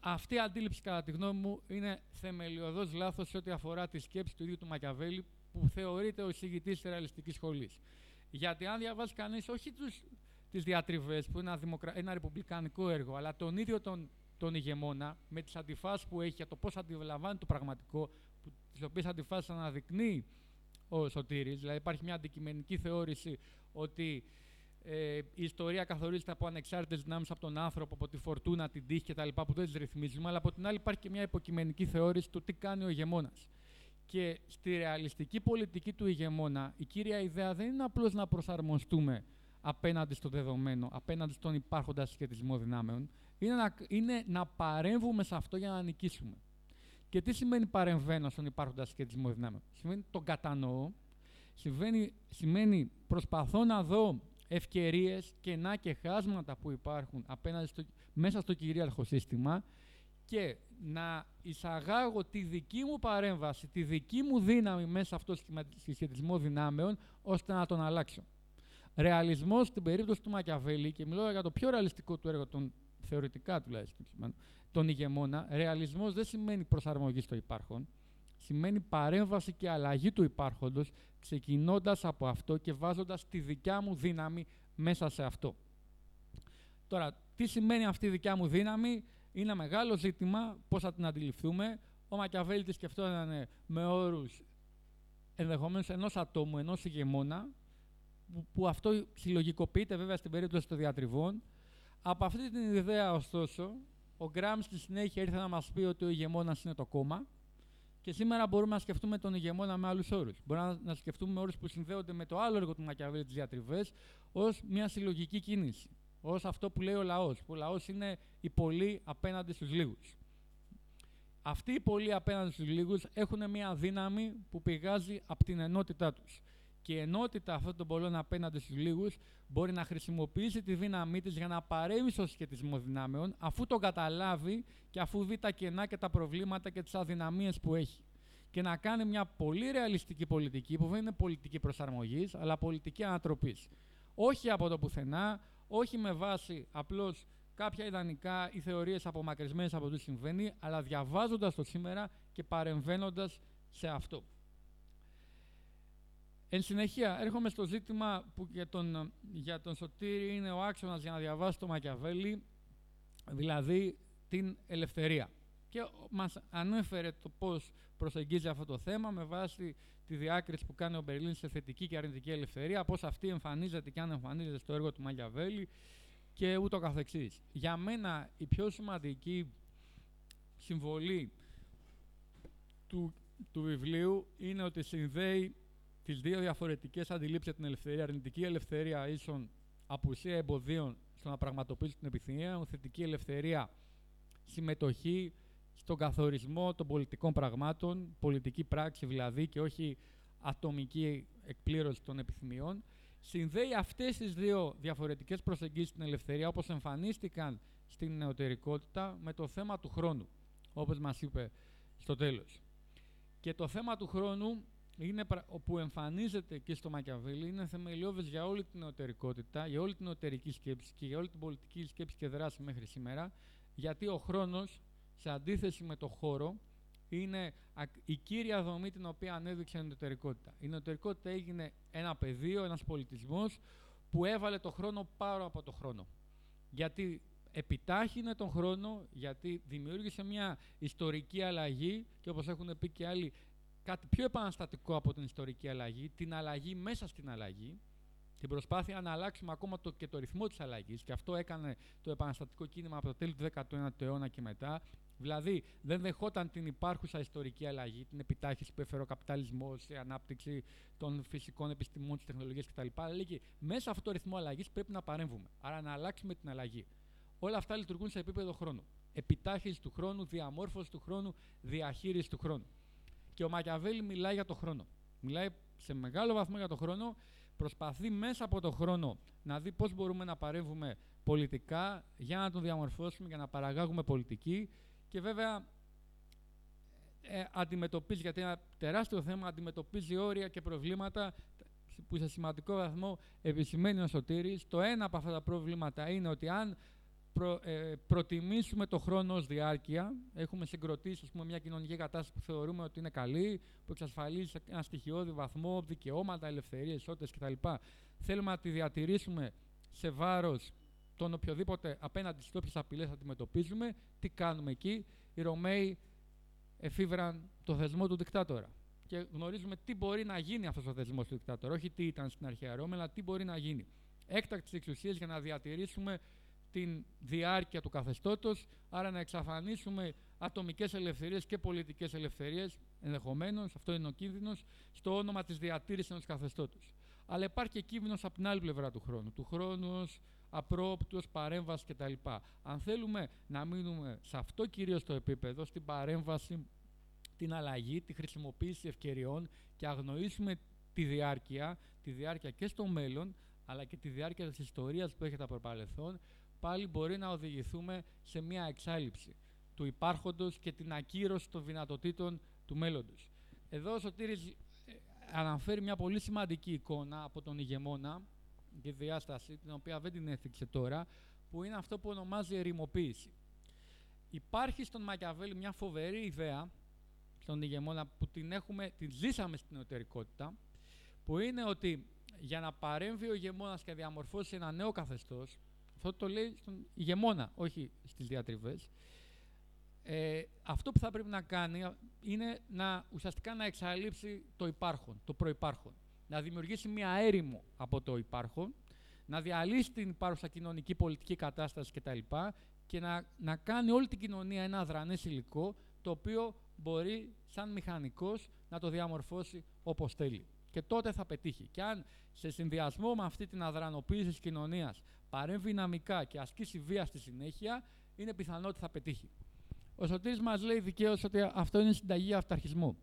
Αυτή η αντίληψη, κατά τη γνώμη μου, είναι θεμελιωδώς λάθος σε ό,τι αφορά τη σκέψη του ίδιου του Μακιαβέλη, που θεωρείται ο εισηγητής της ρεαλιστικής σχολής. Γιατί αν διαβάσει κανείς όχι τους, τις διατριβές, που είναι ένα, δημοκρα... ένα ρεπουμπλικανικό έργο, αλλά τον ίδιο τον, τον ηγεμόνα, με τις αντιφάσεις που έχει για το πώς αντιλαμβάνει το πραγματικό, που, τις οποίες αντιφάσεις αναδεικνύει ο Σωτήρης, δηλαδή υπάρχει μια αντικειμενική θεώρηση ότι ε, η ιστορία καθορίζεται από ανεξάρτητες δυνάμεις από τον άνθρωπο, από τη φορτούνα, την τύχη κτλ. που δεν τις ρυθμίζουμε, αλλά από την άλλη υπάρχει και μια υποκειμενική θεώρηση του τι κάνει ο ηγεμόνας. Και στη ρεαλιστική πολιτική του ηγεμόνα, η κύρια ιδέα δεν είναι απλώς να προσαρμοστούμε απέναντι στο δεδομένο, απέναντι στον υπάρχοντα σχετισμό δυνάμεων, είναι να, είναι να παρέμβουμε σε αυτό για να νικήσουμε. Και τι σημαίνει παρεμβαίνω στον υπάρχοντα σχετισμό δυνάμεων; Σημαίνει τον κατανοώ, σημαίνει, σημαίνει προσπαθώ να δω ευκαιρίες, κενά και χάσματα που υπάρχουν απέναντι στο, μέσα στο κυρίαρχο σύστημα και να εισαγάγω τη δική μου παρέμβαση, τη δική μου δύναμη μέσα σε αυτό το συσχετισμό δυνάμεων, ώστε να τον αλλάξω. Ρεαλισμός στην περίπτωση του Μακιαβέλη, και μιλώ για το πιο ρεαλιστικό του έργο, τον, θεωρητικά τουλάχιστον, τον ηγεμόνα, ρεαλισμός δεν σημαίνει προσαρμογή στο υπάρχον, σημαίνει παρέμβαση και αλλαγή του υπάρχοντος, ξεκινώντας από αυτό και βάζοντας τη δικιά μου δύναμη μέσα σε αυτό. Τώρα, τι σημαίνει αυτή η δικιά μου δύναμη, είναι μεγάλο ζήτημα πώς θα την αντιληφθούμε. Ο Μακιαβέλη τη σκεφτόταν με όρους ενδεχομένως ενός ατόμου, ενός ηγεμόνα, που, που αυτό συλλογικοποιείται βέβαια στην περίπτωση των διατριβών. Από αυτή την ιδέα, ωστόσο, ο Γκράμς στη συνέχεια ήρθε να μας πει ότι ο ηγεμόνας είναι το κόμμα, και σήμερα μπορούμε να σκεφτούμε τον ηγεμόνα με άλλους όρους. Μπορούμε να σκεφτούμε όρους που συνδέονται με το άλλο έργο του Μακιαβέλη, τι διατριβές, ως μια συλλογική κίνηση. Ω αυτό που λέει ο λαός. Που ο λαός είναι οι πολλοί απέναντι στους λίγους. Αυτοί οι πολλοί απέναντι στους λίγους έχουν μια δύναμη που πηγάζει από την ενότητά τους. Και η ενότητα αυτών των πολλών απέναντι στους λίγους μπορεί να χρησιμοποιήσει τη δύναμή της για να παρέμβει στο σχετισμό δυνάμεων, αφού το καταλάβει και αφού δει τα κενά και τα προβλήματα και τις αδυναμίες που έχει. Και να κάνει μια πολύ ρεαλιστική πολιτική, που δεν είναι πολιτική προσαρμογής, αλλά πολιτική ανατροπής. Όχι από το πουθενά, όχι με βάση απλώς κάποια ιδανικά ή θεωρίες απομακρυσμένες από το τι συμβαίνει, αλλά διαβάζοντας το σήμερα και παρεμβαίνοντας σε αυτό. Εν συνεχεία, έρχομαι στο ζήτημα που για τον, για τον Σωτήρη είναι ο άξονας για να διαβάσει το Μακιαβέλη, δηλαδή την ελευθερία. Και μας ανέφερε το πώς προσεγγίζει αυτό το θέμα με βάση τη διάκριση που κάνει ο Μπερλίν σε θετική και αρνητική ελευθερία, πώς αυτή εμφανίζεται και αν εμφανίζεται στο έργο του Μακιαβέλη και ούτω καθεξής. Για μένα η πιο σημαντική συμβολή του, του βιβλίου είναι ότι συνδέει τις δύο διαφορετικές αντιλήψεις για την ελευθερία. Αρνητική ελευθερία ίσον απουσία εμποδίων στο να πραγματοποιήσει την επιθυμία, θετική ελευθερία συμμετοχή στον καθορισμό των πολιτικών πραγμάτων, πολιτική πράξη δηλαδή και όχι ατομική εκπλήρωση των επιθυμιών, συνδέει αυτές τις δύο διαφορετικές προσεγγίσεις στην ελευθερία όπως εμφανίστηκαν στην νεωτερικότητα με το θέμα του χρόνου, όπως μας είπε στο τέλος. Και το θέμα του χρόνου είναι, όπου εμφανίζεται και στο Μακιαβέλη είναι θεμελιώδες για όλη την νεωτερικότητα, για όλη την νεωτερική σκέψη και για όλη την πολιτική σκέψη και δράση μέχρι σήμερα, γιατί ο χρόνος, σε αντίθεση με το χώρο, είναι η κύρια δομή την οποία ανέδειξε η νεωτερικότητα. Η νεωτερικότητα έγινε ένα πεδίο, ένας πολιτισμός που έβαλε το χρόνο πάνω από το χρόνο. Γιατί επιτάχυνε τον χρόνο, γιατί δημιούργησε μια ιστορική αλλαγή και όπως έχουν πει και άλλοι, κάτι πιο επαναστατικό από την ιστορική αλλαγή, την αλλαγή μέσα στην αλλαγή, την προσπάθεια να αλλάξουμε ακόμα το, και το ρυθμό της αλλαγής και αυτό έκανε το επαναστατικό κίνημα από το τέλος του 19ου αιώνα και μετά. Δηλαδή, δεν δεχόταν την υπάρχουσα ιστορική αλλαγή, την επιτάχυνση που έφερε ο καπιταλισμός, η ανάπτυξη των φυσικών επιστημών, τη τεχνολογία κτλ. Λέγει, μέσα σε αυτό το ρυθμό αλλαγής πρέπει να παρέμβουμε. Άρα, να αλλάξουμε την αλλαγή. Όλα αυτά λειτουργούν σε επίπεδο χρόνου. Επιτάχυνση του χρόνου, διαμόρφωση του χρόνου, διαχείριση του χρόνου. Και ο Μακιαβέλη μιλάει για το χρόνο. Μιλάει σε μεγάλο βαθμό για το χρόνο, προσπαθεί μέσα από το χρόνο να δει πώς μπορούμε να παρέμβουμε πολιτικά για να τον διαμορφώσουμε, για να παραγάγουμε πολιτική και βέβαια ε, αντιμετωπίζει, γιατί ένα τεράστιο θέμα αντιμετωπίζει όρια και προβλήματα που σε σημαντικό βαθμό επισημαίνει ο Σωτήρης. Το ένα από αυτά τα προβλήματα είναι ότι αν προ, ε, προτιμήσουμε το χρόνο ως διάρκεια. Έχουμε συγκροτήσει ας πούμε, μια κοινωνική κατάσταση που θεωρούμε ότι είναι καλή, που εξασφαλίζει ένα στοιχειώδη βαθμό, δικαιώματα, ελευθερίες, ισότητες κτλ. Θέλουμε να τη διατηρήσουμε σε βάρος των οποιοδήποτε απέναντι στις όποιες απειλές αντιμετωπίζουμε. Τι κάνουμε εκεί; Οι Ρωμαίοι εφήβραν το θεσμό του δικτάτορα. Και γνωρίζουμε τι μπορεί να γίνει αυτός ο θεσμός του δικτάτορα. Όχι τι ήταν στην αρχαία Ρώμη, αλλά τι μπορεί να γίνει. Έκτακτης εξουσίας για να διατηρήσουμε την διάρκεια του καθεστώτος, άρα να εξαφανίσουμε ατομικές ελευθερίες και πολιτικές ελευθερίες, ενδεχομένως, αυτό είναι ο κίνδυνος, στο όνομα της διατήρησης ενός καθεστώτος. Αλλά υπάρχει και κίνδυνος από την άλλη πλευρά του χρόνου, του χρόνους ως απρόπτους, ως παρέμβασης κτλ. Αν θέλουμε να μείνουμε σε αυτό κυρίως το επίπεδο, στην παρέμβαση, την αλλαγή, τη χρησιμοποίηση ευκαιριών και αγνοήσουμε τη διάρκεια, τη διάρκεια και στο μέλλον, αλλά και τη διάρκεια της ιστορίας που έχετε από παρελθόν, πάλι μπορεί να οδηγηθούμε σε μια εξάλληψη του υπάρχοντος και την ακύρωση των δυνατοτήτων του μέλλοντος. Εδώ ο Σωτήρης ε, αναφέρει μια πολύ σημαντική εικόνα από τον ηγεμόνα και διάσταση, την οποία δεν την έθιξε τώρα, που είναι αυτό που ονομάζει ερημοποίηση. Υπάρχει στον Μακιαβέλη μια φοβερή ιδέα, στον ηγεμόνα, που την, έχουμε, την ζήσαμε στην εσωτερικότητα, που είναι ότι για να παρέμβει ο ηγεμόνας και διαμορφώσει ένα νέο καθεστώς, αυτό το λέει στον ηγεμόνα, όχι στις διατριβές. Ε, αυτό που θα πρέπει να κάνει είναι να ουσιαστικά να εξαλείψει το υπάρχον, το προϋπάρχον. Να δημιουργήσει μία έρημο από το υπάρχον, να διαλύσει την υπάρχουσα κοινωνική πολιτική κατάσταση κτλ. και να, να κάνει όλη την κοινωνία ένα αδρανές υλικό, το οποίο μπορεί σαν μηχανικός να το διαμορφώσει όπως θέλει. Και τότε θα πετύχει. Και αν σε συνδυασμό με αυτή την αδρανοποίηση της κοινωνίας παρέμβει δυναμικά και ασκήσει βία στη συνέχεια, είναι πιθανό ότι θα πετύχει. Ο Σωτήρης μας λέει δικαίως ότι αυτό είναι συνταγή αυταρχισμού.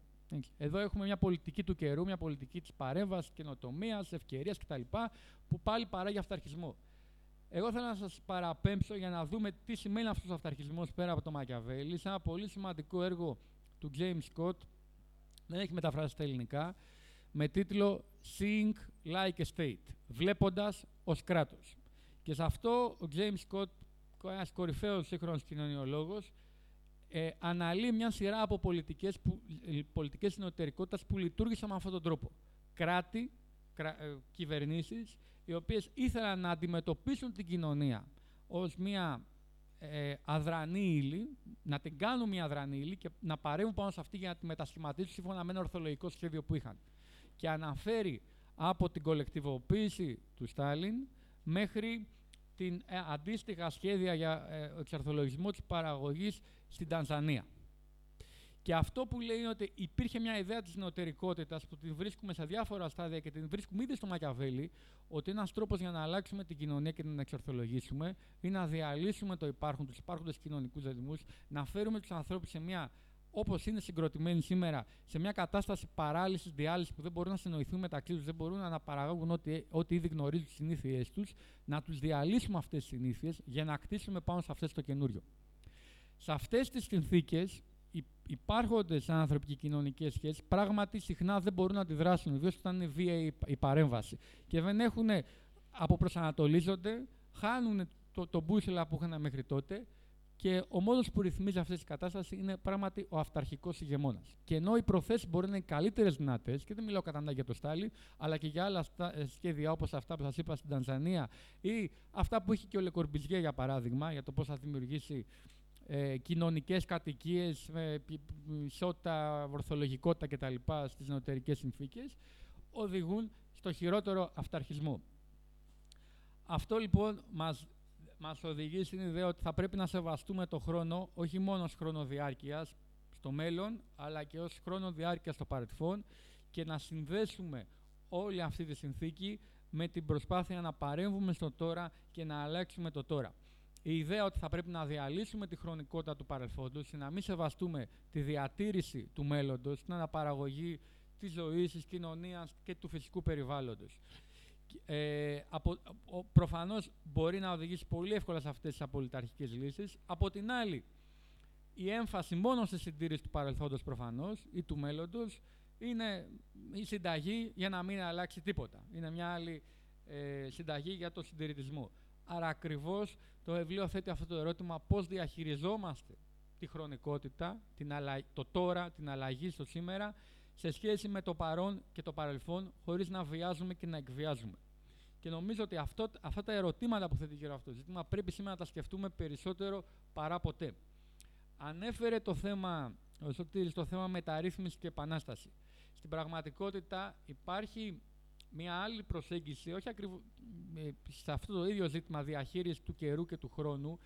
Εδώ έχουμε μια πολιτική του καιρού, μια πολιτική της παρέμβασης, καινοτομίας, ευκαιρίας κτλ. που πάλι παράγει αυταρχισμό. Εγώ θέλω να σας παραπέμψω για να δούμε τι σημαίνει αυτός ο αυταρχισμός πέρα από το Μακιαβέλη, σε ένα πολύ σημαντικό έργο του James Scott, δεν έχει μεταφράσει στα ελληνικά, με τίτλο Seeing Like a State, βλέποντας ως κράτος. Και σε αυτό ο James Scott, ένας κορυφαίος σύγχρονος κοινωνιολόγος, ε, αναλύει μια σειρά από πολιτικές, που, ε, πολιτικές συνωτερικότητας που λειτουργήσαν με αυτόν τον τρόπο. Κράτη, κρα, ε, κυβερνήσεις, οι οποίες ήθελαν να αντιμετωπίσουν την κοινωνία ως μια ε, αδρανή ύλη, να την κάνουν μια αδρανή ύλη και να παρέμβουν πάνω σε αυτή για να τη μετασχηματίσουν σύμφωνα με ένα ορθολογικό σχέδιο που είχαν. Και αναφέρει από την κολεκτιβοποίηση του Στάλιν μέχρι την ε, αντίστοιχα σχέδια για ε, εξαρθολογισμό της παραγωγής στην Τανζανία. Και αυτό που λέει είναι ότι υπήρχε μια ιδέα της νοτερικότητας που την βρίσκουμε σε διάφορα στάδια και την βρίσκουμε ήδη στο Μακιαβέλη, ότι ένας τρόπος για να αλλάξουμε την κοινωνία και να την εξορθολογήσουμε είναι να διαλύσουμε το υπάρχον, τους υπάρχοντες κοινωνικούς δεσμούς, να φέρουμε τους ανθρώπους σε μια όπως είναι συγκροτημένοι σήμερα, σε μια κατάσταση παράλυσης, διάλυσης που δεν μπορούν να συνεννοηθούν μεταξύ τους, δεν μπορούν να αναπαραγάγουν ό,τι, ό,τι ήδη γνωρίζουν τις συνήθειές τους, να τους διαλύσουμε αυτές τις συνήθειες για να κτίσουμε πάνω σε αυτές το καινούριο. Σε αυτές τις συνθήκες, υπάρχοντες άνθρωποι και κοινωνικές σχέσεις πράγματι συχνά δεν μπορούν να αντιδράσουν, ιδίως όταν είναι βία η, η παρέμβαση. Και δεν έχουν, αποπροσανατολίζονται, χάνουν το, το μπούσουλα που είχαν μέχρι τότε και ο μόδος που ρυθμίζει αυτή τη κατάσταση είναι πράγματι ο αυταρχικός ηγεμόνας. Και ενώ οι προθέσεις μπορεί να είναι καλύτερες δυνατές, και δεν μιλάω κατά ανάγκη για το Στάλι, αλλά και για άλλα ε, σχέδια όπως αυτά που σας είπα στην Τανζανία ή αυτά που έχει και ο Λεκορμπιζιέ για παράδειγμα, για το πώς θα δημιουργήσει ε, κοινωνικές κατοικίες με ισότητα, ορθολογικότητα κτλ. στις νεωτερικές συνθήκες, οδηγούν στο χειρότερο αυταρχισμό. Αυτό λοιπόν μας, μας οδηγεί στην ιδέα ότι θα πρέπει να σεβαστούμε το χρόνο, όχι μόνο ως χρόνο διάρκειας στο μέλλον, αλλά και ως χρόνο διάρκειας στο παρελθόν και να συνδέσουμε όλη αυτή τη συνθήκη με την προσπάθεια να παρέμβουμε στο τώρα και να αλλάξουμε το τώρα η ιδέα ότι θα πρέπει να διαλύσουμε τη χρονικότητα του παρελθόντος και να μην σεβαστούμε τη διατήρηση του μέλλοντος, την αναπαραγωγή της ζωής, της κοινωνίας και του φυσικού περιβάλλοντος. Ε, από, προφανώς μπορεί να οδηγήσει πολύ εύκολα σε αυτές τις απολυταρχικές λύσεις. Από την άλλη, η έμφαση μόνο στη συντήρηση του παρελθόντος προφανώς ή του μέλλοντος είναι η συνταγή για να μην αλλάξει τίποτα. Είναι μια άλλη ε, συνταγή για το συντηρητισμό. Άρα ακριβώς το βιβλίο θέτει αυτό το ερώτημα πώς διαχειριζόμαστε τη χρονικότητα, την το τώρα, την αλλαγή στο σήμερα, σε σχέση με το παρόν και το παρελθόν, χωρίς να βιάζουμε και να εκβιάζουμε. Και νομίζω ότι αυτό, αυτά τα ερωτήματα που θέτει γύρω αυτό το ζήτημα πρέπει σήμερα να τα σκεφτούμε περισσότερο παρά ποτέ. Ανέφερε το θέμα, ο Σωτήρης, το θέμα μεταρρύθμισης και επανάσταση. Στην πραγματικότητα υπάρχει μια άλλη προσέγγιση, όχι ακριβώς σε αυτό το ίδιο ζήτημα διαχείρισης του καιρού και του χρόνου,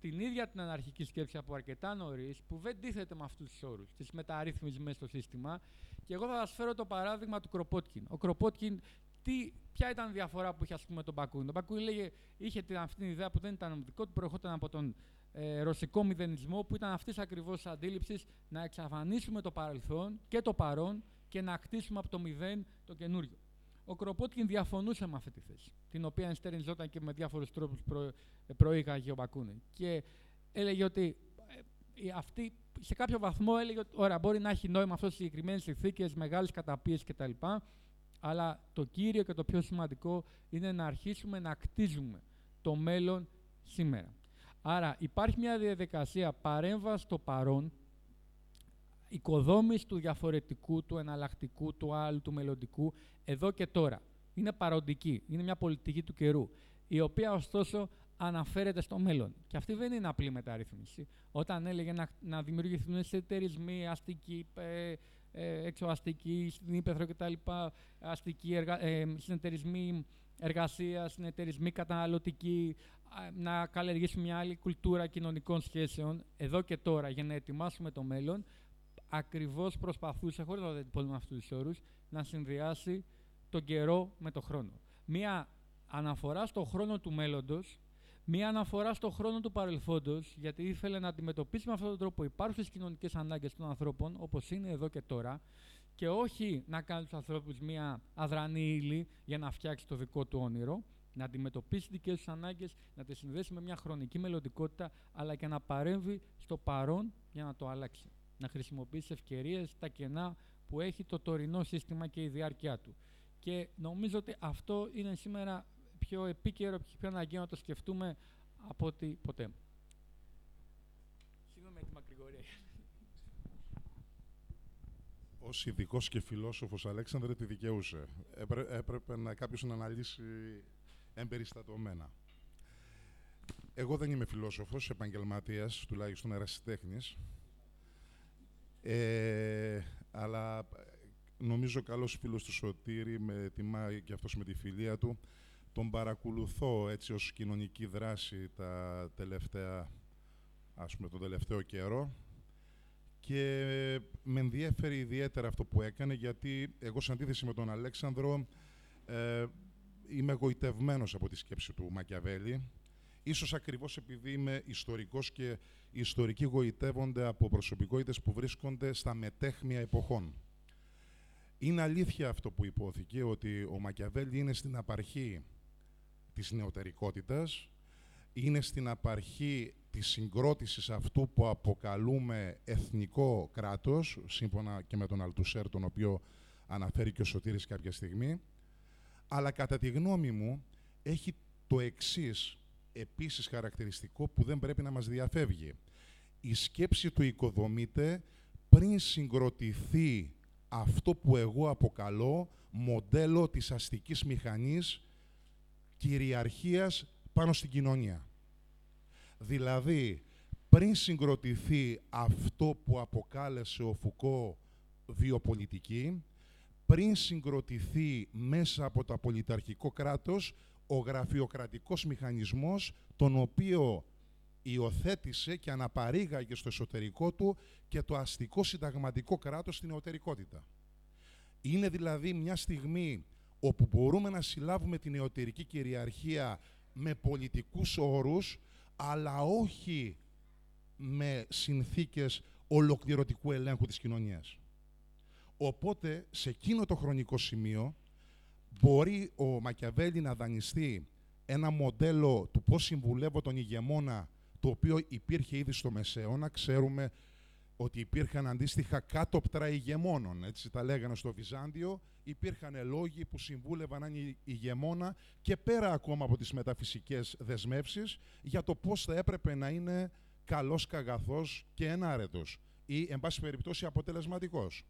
στην ίδια την αναρχική σκέψη από αρκετά νωρίς, που δεν τίθεται με αυτούς τους όρους, τη μεταρρύθμισης μέσα στο σύστημα. Και εγώ θα σας φέρω το παράδειγμα του Κροπότκιν. Ο Κροπότκιν, τι, ποια ήταν η διαφορά που είχε ας πούμε, τον Μπακούν. Τον Μπακούν λέγε, είχε την, αυτή την ιδέα που δεν ήταν δικό του, προερχόταν από τον ε, ρωσικό μηδενισμό, που ήταν αυτής ακριβώς αντίληψης να εξαφανίσουμε το παρελθόν και το παρόν και να κτίσουμε από το μηδέν το καινούριο. Ο Κροπότκιν διαφωνούσε με αυτή τη θέση, την οποία ενστερνιζόταν και με διάφορους τρόπους προ, προήγαγε ο Μπακούνιν. Και έλεγε ότι ε, αυτή, σε κάποιο βαθμό έλεγε ότι ωραία, μπορεί να έχει νόημα αυτός σε συγκεκριμένες συνθήκες, μεγάλες καταπίεση κτλ. Αλλά το κύριο και το πιο σημαντικό είναι να αρχίσουμε να κτίζουμε το μέλλον σήμερα. Άρα υπάρχει μια διαδικασία παρέμβασης στο παρόν, οικοδόμηση του διαφορετικού, του εναλλακτικού, του άλλου, του μελλοντικού, εδώ και τώρα. Είναι παροντική, είναι μια πολιτική του καιρού, η οποία ωστόσο αναφέρεται στο μέλλον. Και αυτή δεν είναι απλή μεταρρύθμιση. Όταν έλεγε να, να δημιουργηθούν εσωτερισμοί, αστικοί, ε, ε, εξωαστικοί, στην ύπεθρο κτλ., αστικοί εργα, ε, συνεταιρισμοί εργασίας, συνεταιρισμοί καταναλωτικοί, να καλλιεργήσουμε μια άλλη κουλτούρα κοινωνικών σχέσεων εδώ και τώρα για να ετοιμάσουμε το μέλλον, ακριβώς προσπαθούσε, χωρίς να δεν με αυτούς τους όρους, να συνδυάσει τον καιρό με τον χρόνο. Μία αναφορά στο χρόνο του μέλλοντος, μία αναφορά στο χρόνο του παρελθόντος, γιατί ήθελε να αντιμετωπίσει με αυτόν τον τρόπο υπάρχουσες κοινωνικές ανάγκες των ανθρώπων, όπως είναι εδώ και τώρα, και όχι να κάνει τους ανθρώπους μία αδρανή ύλη για να φτιάξει το δικό του όνειρο, να αντιμετωπίσει δικές τους ανάγκες, να τις συνδέσει με μια χρονική μελλοντικότητα, αλλά και να παρέμβει στο παρόν για να το αλλάξει να χρησιμοποιήσει ευκαιρίες, τα κενά που έχει το τωρινό σύστημα και η διάρκεια του. Και νομίζω ότι αυτό είναι σήμερα πιο επίκαιρο και πιο αναγκαίο να το σκεφτούμε από ότι ποτέ. Συγγνώμη τη μακρηγορία. Ω ειδικός και φιλόσοφος, Αλέξανδρε, τη δικαιούσε; έπρεπε να κάποιος να αναλύσει εμπεριστατωμένα. Εγώ δεν είμαι φιλόσοφος, επαγγελματίας, τουλάχιστον ερασιτέχνης. Ε, αλλά νομίζω καλός φίλος του Σωτήρη, με τιμάει και αυτός με τη φιλία του. Τον παρακολουθώ έτσι ως κοινωνική δράση τα τελευταία, ας πούμε, τον τελευταίο καιρό και με ενδιαφέρει ιδιαίτερα αυτό που έκανε γιατί εγώ σε αντίθεση με τον Αλέξανδρο ε, είμαι εγωιτευμένος από τη σκέψη του Μακιαβέλη ίσως ακριβώς επειδή είμαι ιστορικός και οι ιστορικοί γοητεύονται από προσωπικότητες που βρίσκονται στα μετέχμια εποχών. Είναι αλήθεια αυτό που υπόθηκε, ότι ο Μακιαβέλη είναι στην απαρχή της νεωτερικότητας, είναι στην απαρχή της συγκρότησης αυτού που αποκαλούμε εθνικό κράτος, σύμφωνα και με τον Αλτουσέρ, τον οποίο αναφέρει και ο Σωτήρης κάποια στιγμή, αλλά κατά τη γνώμη μου έχει το εξής επίσης χαρακτηριστικό που δεν πρέπει να μας διαφεύγει. Η σκέψη του οικοδομείται πριν συγκροτηθεί αυτό που εγώ αποκαλώ μοντέλο της αστικής μηχανής κυριαρχίας πάνω στην κοινωνία. Δηλαδή, πριν συγκροτηθεί αυτό που αποκάλεσε ο Φουκώ βιοπολιτική, πριν συγκροτηθεί μέσα από το πολιταρχικό κράτος ο γραφειοκρατικός μηχανισμός τον οποίο υιοθέτησε και αναπαρήγαγε στο εσωτερικό του και το αστικό συνταγματικό κράτος στην εωτερικότητα. Είναι δηλαδή μια στιγμή όπου μπορούμε να συλλάβουμε την εωτερική κυριαρχία με πολιτικούς όρους, αλλά όχι με συνθήκες ολοκληρωτικού ελέγχου της κοινωνίας. Οπότε, σε εκείνο το χρονικό σημείο, μπορεί ο Μακιαβέλη να δανειστεί ένα μοντέλο του πώς συμβουλεύω τον ηγεμόνα, το οποίο υπήρχε ήδη στο Μεσαίωνα. Ξέρουμε ότι υπήρχαν αντίστοιχα κάτωπτρα ηγεμόνων, έτσι τα λέγανε στο Βυζάντιο. Υπήρχαν λόγοι που συμβούλευαν έναν ηγεμόνα και πέρα ακόμα από τις μεταφυσικές δεσμεύσεις για το πώς θα έπρεπε να είναι καλός καγαθός και ενάρετος ή, εν πάση περιπτώσει, αποτελεσματικός.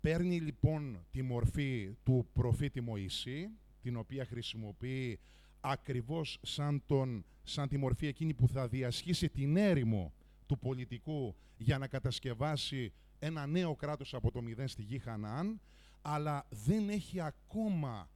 Παίρνει λοιπόν τη μορφή του προφήτη Μωυσή, την οποία χρησιμοποιεί ακριβώς σαν, τον, σαν τη μορφή εκείνη που θα διασχίσει την έρημο του πολιτικού για να κατασκευάσει ένα νέο κράτος από το μηδέν στη γη Χανάν, αλλά δεν έχει ακόμα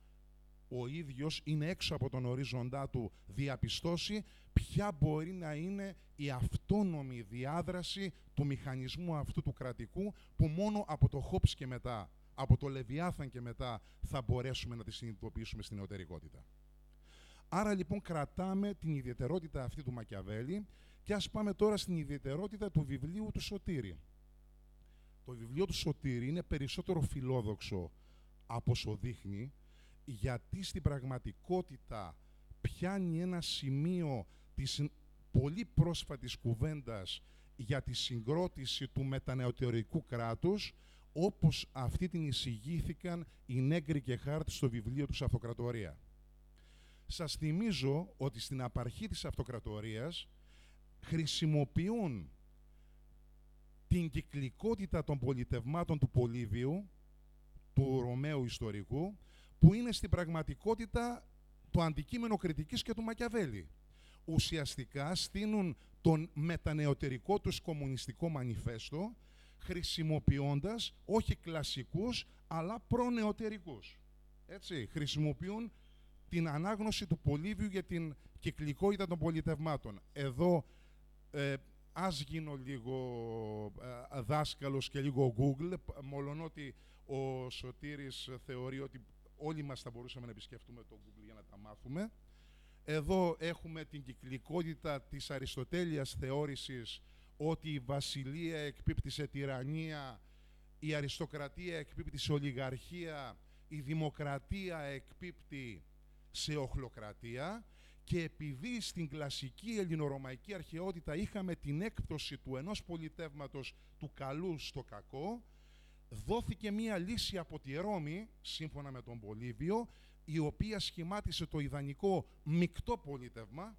ο ίδιος, είναι έξω από τον ορίζοντά του, διαπιστώσει ποια μπορεί να είναι η αυτόνομη διάδραση του μηχανισμού αυτού του κρατικού που μόνο από το Χόπς και μετά, από το Λεβιάθαν και μετά θα μπορέσουμε να τη συνειδητοποιήσουμε στην εωτερικότητα. Άρα λοιπόν κρατάμε την ιδιαιτερότητα αυτή του Μακιαβέλη και ας πάμε τώρα στην ιδιαιτερότητα του βιβλίου του Σωτήρη. Το βιβλίο του Σωτήρη είναι περισσότερο φιλόδοξο από όσο δείχνει, γιατί στην πραγματικότητα πιάνει ένα σημείο της πολύ πρόσφατης κουβέντας για τη συγκρότηση του μετανεωτερικού κράτους, όπως αυτή την εισηγήθηκαν οι Νέγκροι και Χάρτ στο βιβλίο τους Αυτοκρατορία. Σας θυμίζω ότι στην απαρχή της Αυτοκρατορίας χρησιμοποιούν την κυκλικότητα των πολιτευμάτων του Πολύβιου, του Ρωμαίου ιστορικού, που είναι στην πραγματικότητα το αντικείμενο κριτικής και του Μακιαβέλη. Ουσιαστικά στείνουν τον μετανεωτερικό τους κομμουνιστικό μανιφέστο, χρησιμοποιώντας όχι κλασικούς, αλλά προνεωτερικούς. Έτσι, χρησιμοποιούν την ανάγνωση του Πολύβιου για την κυκλικότητα των πολιτευμάτων. Εδώ ε, ας γίνω λίγο ε, δάσκαλος και λίγο Google, μολονότι ο Σωτήρης θεωρεί ότι όλοι μας θα μπορούσαμε να επισκεφτούμε το Google για να τα μάθουμε. Εδώ έχουμε την κυκλικότητα της αριστοτέλειας θεώρησης ότι η βασιλεία εκπίπτει σε τυραννία, η αριστοκρατία εκπίπτει σε ολιγαρχία, η δημοκρατία εκπίπτει σε οχλοκρατία και επειδή στην κλασική ελληνορωμαϊκή αρχαιότητα είχαμε την έκπτωση του ενός πολιτεύματος του καλού στο κακό, δόθηκε μία λύση από τη Ρώμη, σύμφωνα με τον Πολύβιο, η οποία σχημάτισε το ιδανικό μεικτό πολίτευμα,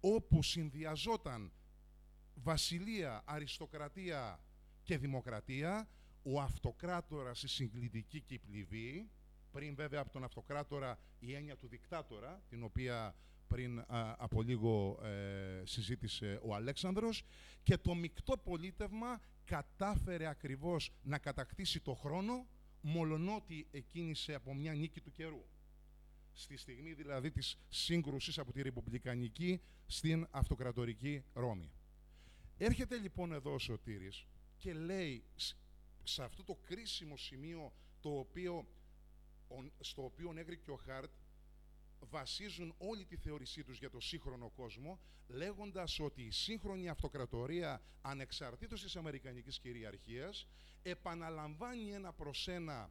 όπου συνδυαζόταν βασιλεία, αριστοκρατία και δημοκρατία, ο αυτοκράτορας, η συγκλητική και η πληβή, πριν βέβαια από τον αυτοκράτορα η έννοια του δικτάτορα, την οποία πριν από λίγο ε, συζήτησε ο Αλέξανδρος, και το μεικτό πολίτευμα κατάφερε ακριβώς να κατακτήσει το χρόνο, μολονότι εκκίνησε από μια νίκη του καιρού. Στη στιγμή δηλαδή της σύγκρουσης από τη Ρεπουμπλικανική στην αυτοκρατορική Ρώμη. Έρχεται λοιπόν εδώ ο Σωτήρης και λέει σε αυτό το κρίσιμο σημείο το οποίο, στο οποίο Νέγρη και ο Χάρτ βασίζουν όλη τη θεώρησή τους για το σύγχρονο κόσμο, λέγοντας ότι η σύγχρονη αυτοκρατορία ανεξαρτήτως της Αμερικανικής κυριαρχίας επαναλαμβάνει ένα προς ένα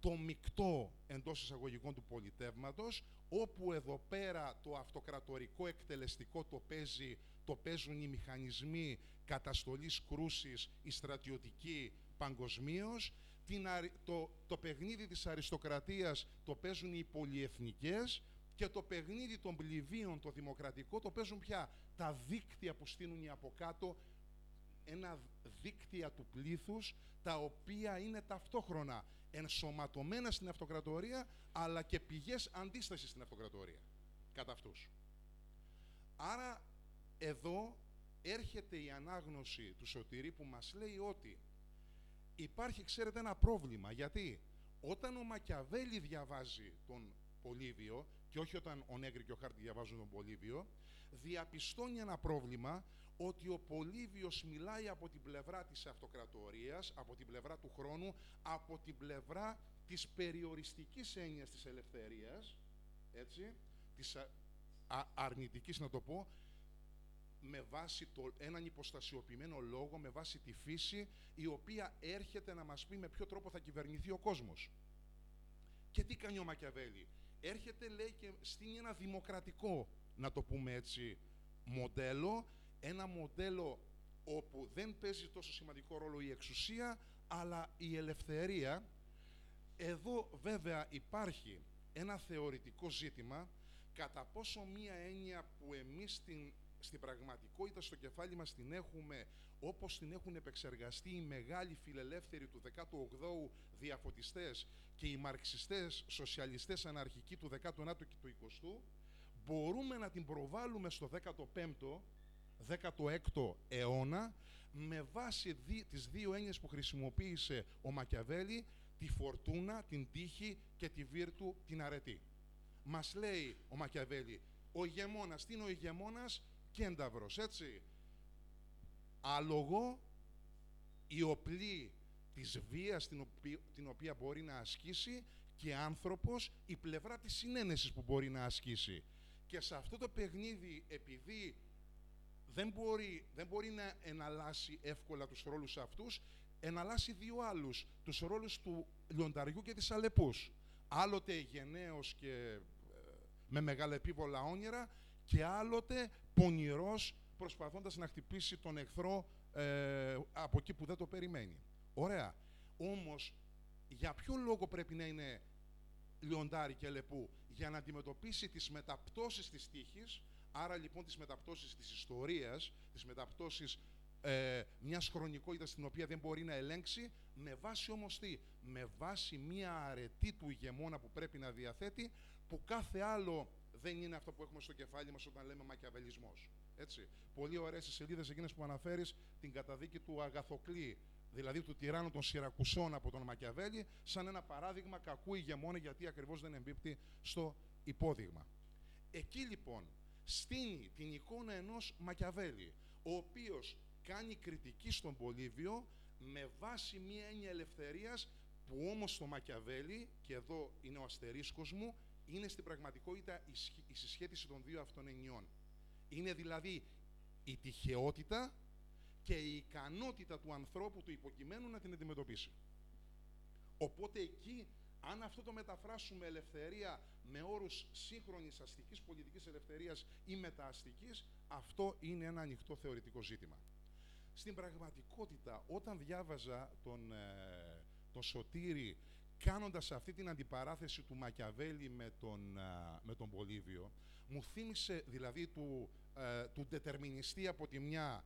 το μεικτό εντός εισαγωγικών του πολιτεύματος, όπου εδώ πέρα το αυτοκρατορικό εκτελεστικό το, παίζει, το παίζουν οι μηχανισμοί καταστολής κρούσης, η στρατιωτική παγκοσμίως. Το, το παιχνίδι της αριστοκρατίας το παίζουν οι πολυεθνικές και το παιχνίδι των πληβίων, το δημοκρατικό, το παίζουν πια τα δίκτυα που στείλουν οι από κάτω, ένα δίκτυα του πλήθους, τα οποία είναι ταυτόχρονα ενσωματωμένα στην αυτοκρατορία, αλλά και πηγές αντίστασης στην αυτοκρατορία, κατά αυτούς. Άρα, εδώ έρχεται η ανάγνωση του Σωτηρή που μας λέει ότι υπάρχει, ξέρετε, ένα πρόβλημα. Γιατί όταν ο Μακιαβέλη διαβάζει τον Πολύβιο και όχι όταν ο Νέγκρη και ο Χάρτη διαβάζουν τον Πολύβιο, διαπιστώνει ένα πρόβλημα ότι ο Πολύβιος μιλάει από την πλευρά της αυτοκρατορίας, από την πλευρά του χρόνου, από την πλευρά της περιοριστικής έννοιας της ελευθερίας, έτσι, της α, αρνητικής να το πω, με βάση το, έναν υποστασιοποιημένο λόγο, με βάση τη φύση, η οποία έρχεται να μας πει με ποιο τρόπο θα κυβερνηθεί ο κόσμος. Και τι κάνει ο Μακιαβέλη; Έρχεται, λέει, και στείνει ένα δημοκρατικό, να το πούμε έτσι, μοντέλο, ένα μοντέλο όπου δεν παίζει τόσο σημαντικό ρόλο η εξουσία, αλλά η ελευθερία. Εδώ βέβαια υπάρχει ένα θεωρητικό ζήτημα κατά πόσο μία έννοια που εμείς την στην πραγματικότητα στο κεφάλι μας την έχουμε όπως την έχουν επεξεργαστεί οι μεγάλοι φιλελεύθεροι του 18ου διαφωτιστές και οι μαρξιστές σοσιαλιστές αναρχικοί του 19ου και του 20ου μπορούμε να την προβάλλουμε στο 15ο 16ο αιώνα με βάση δι, τις δύο έννοιες που χρησιμοποίησε ο Μακιαβέλη τη φορτούνα, την τύχη και τη βίρτου την αρετή. Μας λέει ο Μακιαβέλη, ο ηγεμόνας, τι είναι ο ηγεμόνας, κένταβρος, έτσι. Άλογο, η οπλή της βίας την οποία, την οποία μπορεί να ασκήσει και άνθρωπος η πλευρά της συνένεσης που μπορεί να ασκήσει. Και σε αυτό το παιχνίδι, επειδή δεν μπορεί, δεν μπορεί να εναλλάσει εύκολα τους ρόλους αυτούς, εναλλάσσει δύο άλλους, τους ρόλους του λιονταριού και της αλεπούς. Άλλοτε γενναίος και ε, με μεγάλα επίβολα όνειρα και άλλοτε πονηρός προσπαθώντας να χτυπήσει τον εχθρό ε, από εκεί που δεν το περιμένει. Ωραία. Όμως, για ποιο λόγο πρέπει να είναι λιοντάρι και λεπού; Για να αντιμετωπίσει τις μεταπτώσεις της τύχης, άρα λοιπόν τις μεταπτώσεις της ιστορίας, τις μεταπτώσεις ε, μιας χρονικότητας την οποία δεν μπορεί να ελέγξει, με βάση όμως τι, με βάση μια αρετή του ηγεμόνα που πρέπει να διαθέτει, που κάθε άλλο δεν είναι αυτό που έχουμε στο κεφάλι μας όταν λέμε μακιαβελισμός. Έτσι. Πολύ ωραίες οι σελίδες εκείνες που αναφέρεις την καταδίκη του Αγαθοκλή, δηλαδή του τυράννου των Σιρακουσών από τον Μακιαβέλη, σαν ένα παράδειγμα κακού ηγεμόνη, γιατί ακριβώς δεν εμπίπτει στο υπόδειγμα. Εκεί λοιπόν στείνει την εικόνα ενός Μακιαβέλη, ο οποίος κάνει κριτική στον Πολύβιο με βάση μια έννοια ελευθερίας που όμως το Μακιαβέλη, και εδώ είναι ο αστερίσκος μου, είναι στην πραγματικότητα η συσχέτιση των δύο αυτών ενιών. Είναι δηλαδή η τυχεότητα και η ικανότητα του ανθρώπου του υποκειμένου να την αντιμετωπίσει. Οπότε εκεί, αν αυτό το μεταφράσουμε ελευθερία με όρους σύγχρονης αστικής πολιτικής ελευθερίας ή μετααστικής, αυτό είναι ένα ανοιχτό θεωρητικό ζήτημα. Στην πραγματικότητα, όταν διάβαζα τον, ε, τον Σωτήρη κάνοντας αυτή την αντιπαράθεση του Μακιαβέλη με τον, με τον Πολύβιο, μου θύμισε δηλαδή του, ε, του δετερμινιστή από τη μια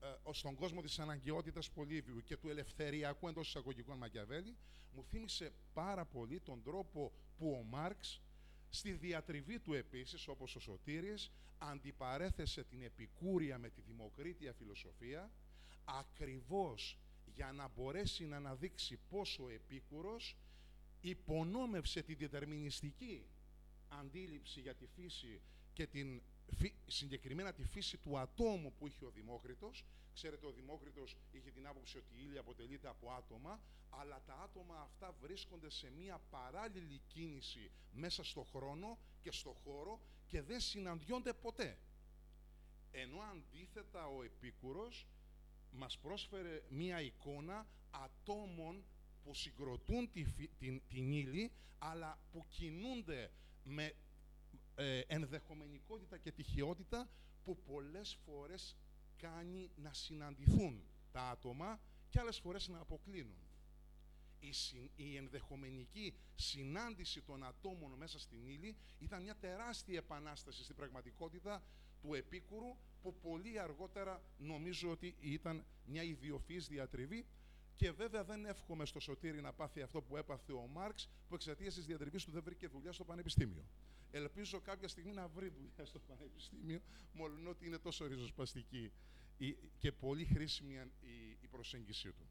ε, στον κόσμο της αναγκαιότητας Πολύβιου και του ελευθεριακού εντός εισαγωγικών Μακιαβέλη, μου θύμισε πάρα πολύ τον τρόπο που ο Μάρξ στη διατριβή του επίσης, όπως ο Σωτήρης, αντιπαρέθεσε την επικούρια με τη δημοκρίτια φιλοσοφία, ακριβώς για να μπορέσει να αναδείξει πόσο επίκουρος υπονόμευσε την δετερμινιστική αντίληψη για τη φύση και την συγκεκριμένα τη φύση του ατόμου που είχε ο Δημόκριτος. Ξέρετε, ο Δημόκριτος είχε την άποψη ότι η ύλη αποτελείται από άτομα, αλλά τα άτομα αυτά βρίσκονται σε μία παράλληλη κίνηση μέσα στο χρόνο και στο χώρο και δεν συναντιόνται ποτέ. Ενώ αντίθετα ο Επίκουρος μας πρόσφερε μία εικόνα ατόμων που συγκροτούν τη, την, την ύλη, αλλά που κινούνται με ε, ενδεχομενικότητα και τυχεότητα που πολλές φορές κάνει να συναντηθούν τα άτομα και άλλες φορές να αποκλίνουν. Η, η ενδεχομενική συνάντηση των ατόμων μέσα στην ύλη ήταν μια τεράστια επανάσταση στην πραγματικότητα του Επίκουρου που πολύ αργότερα νομίζω ότι ήταν μια ιδιοφυής διατριβή και βέβαια δεν εύχομαι στο Σωτήρι να πάθει αυτό που έπαθε ο Μάρξ που εξαιτίας της διατριβή του δεν βρήκε δουλειά στο Πανεπιστήμιο. Ελπίζω κάποια στιγμή να βρει δουλειά στο Πανεπιστήμιο, μόλον ότι είναι τόσο ριζοσπαστική και πολύ χρήσιμη η προσέγγιση του.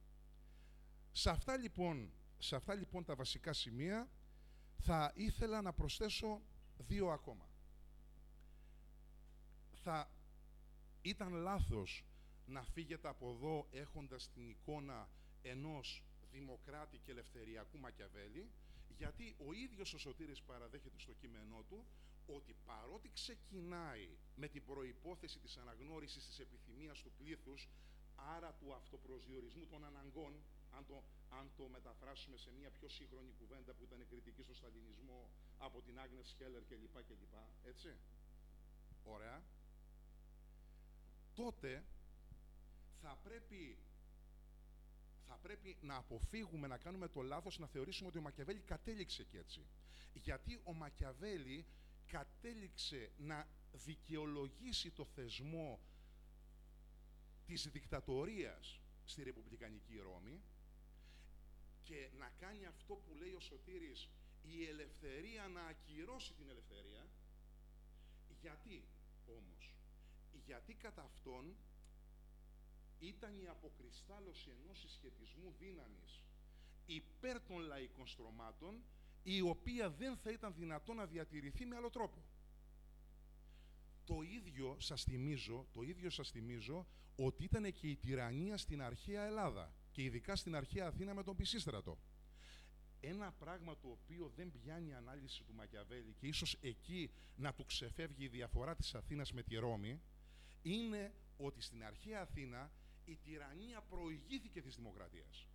Σε αυτά λοιπόν, σε αυτά λοιπόν τα βασικά σημεία θα ήθελα να προσθέσω δύο ακόμα. Θα ήταν λάθος να φύγετε από εδώ έχοντας την εικόνα ενός δημοκράτη και ελευθεριακού Μακιαβέλη, γιατί ο ίδιος ο Σωτήρης παραδέχεται στο κείμενό του ότι παρότι ξεκινάει με την προϋπόθεση της αναγνώρισης της επιθυμίας του πλήθους, άρα του αυτοπροσδιορισμού των αναγκών, αν το, αν το μεταφράσουμε σε μια πιο σύγχρονη κουβέντα που ήταν κριτική στο σταλινισμό από την Άγνες Σχέλερ κλπ. κλπ. Έτσι. Ωραία. Τότε θα πρέπει θα πρέπει να αποφύγουμε να κάνουμε το λάθος να θεωρήσουμε ότι ο Μακιαβέλη κατέληξε και έτσι. Γιατί ο Μακιαβέλη κατέληξε να δικαιολογήσει το θεσμό της δικτατορίας στη Ρεπουμπλικανική Ρώμη και να κάνει αυτό που λέει ο Σωτήρης η ελευθερία να ακυρώσει την ελευθερία γιατί όμως; Γιατί κατά αυτόν ήταν η αποκριστάλλωση ενός συσχετισμού δύναμης υπέρ των λαϊκών στρωμάτων η οποία δεν θα ήταν δυνατό να διατηρηθεί με άλλο τρόπο. Το ίδιο σας θυμίζω, το ίδιο σας θυμίζω ότι ήταν και η τυραννία στην αρχαία Ελλάδα και ειδικά στην αρχαία Αθήνα με τον Πισίστρατο. Ένα πράγμα το οποίο δεν πιάνει η ανάλυση του Μακιαβέλη και ίσως εκεί να του ξεφεύγει η διαφορά της Αθήνας με τη Ρώμη είναι ότι στην αρχαία Αθήνα η τυραννία προηγήθηκε της δημοκρατίας.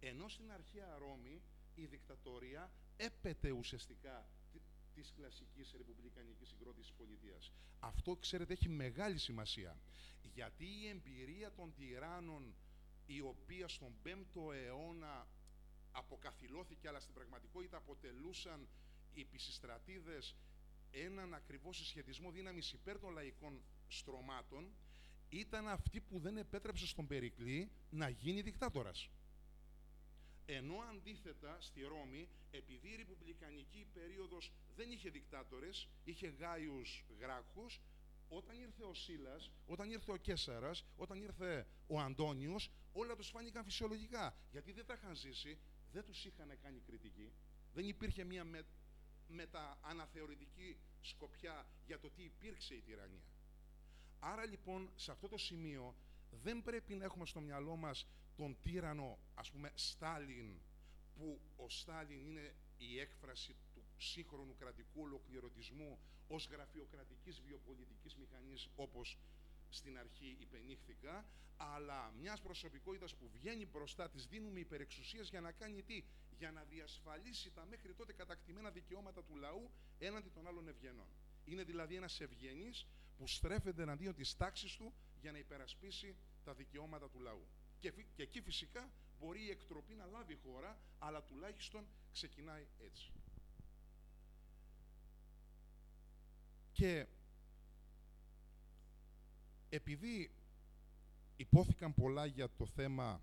Ενώ στην αρχαία Ρώμη η δικτατορία έπεται ουσιαστικά της κλασικής ρεπουμπλικανικής συγκρότησης πολιτείας. Αυτό, ξέρετε, έχει μεγάλη σημασία. Γιατί η εμπειρία των τυράννων, η οποία στον 5ο αιώνα αποκαθιλώθηκε, αλλά στην πραγματικότητα αποτελούσαν οι πισιστρατίδες έναν ακριβώς συσχετισμό δύναμης υπέρ των λαϊκών στρωμάτων, ήταν αυτή που δεν επέτρεψε στον Περικλή να γίνει δικτάτορας. Ενώ αντίθετα στη Ρώμη, επειδή η Ρεπουμπλικανική περίοδος δεν είχε δικτάτορες, είχε γάιους γράκχους, όταν ήρθε ο Σίλας, όταν ήρθε ο Κέσαρας, όταν ήρθε ο Αντώνιος, όλα τους φάνηκαν φυσιολογικά. Γιατί δεν τα είχαν ζήσει, δεν τους είχαν κάνει κριτική, δεν υπήρχε μια με, μετα-αναθεωρητική σκοπιά για το τι υπήρξε η τυραννία. Άρα λοιπόν σε αυτό το σημείο δεν πρέπει να έχουμε στο μυαλό μας τον τύρανο, ας πούμε, Στάλιν, που ο Στάλιν είναι η έκφραση του σύγχρονου κρατικού ολοκληρωτισμού ως γραφειοκρατικής βιοπολιτικής μηχανής, όπως στην αρχή υπενήχθηκα, αλλά μιας προσωπικότητας που βγαίνει μπροστά της δίνουμε υπερεξουσίες για να κάνει τι, για να διασφαλίσει τα μέχρι τότε κατακτημένα δικαιώματα του λαού έναντι των άλλων ευγενών. Είναι δηλαδή ένας ευγενής που στρέφεται εναντίον της τάξης του για να υπερασπίσει τα δικαιώματα του λαού. Και, και εκεί φυσικά μπορεί η εκτροπή να λάβει χώρα, αλλά τουλάχιστον ξεκινάει έτσι. Και επειδή υπόθηκαν πολλά για το θέμα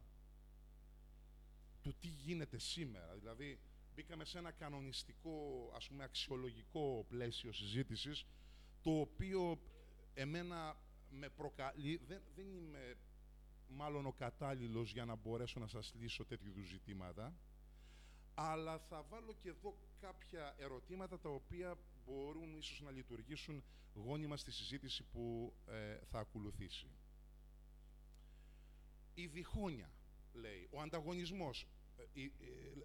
του τι γίνεται σήμερα, δηλαδή μπήκαμε σε ένα κανονιστικό, ας πούμε, αξιολογικό πλαίσιο συζήτησης, το οποίο εμένα με προκαλεί, δεν, δεν είμαι μάλλον ο κατάλληλος για να μπορέσω να σας λύσω τέτοιου είδους ζητήματα, αλλά θα βάλω και εδώ κάποια ερωτήματα τα οποία μπορούν ίσως να λειτουργήσουν γόνιμα στη συζήτηση που ε, θα ακολουθήσει. Η διχόνια, λέει, ο ανταγωνισμός, ε, ε,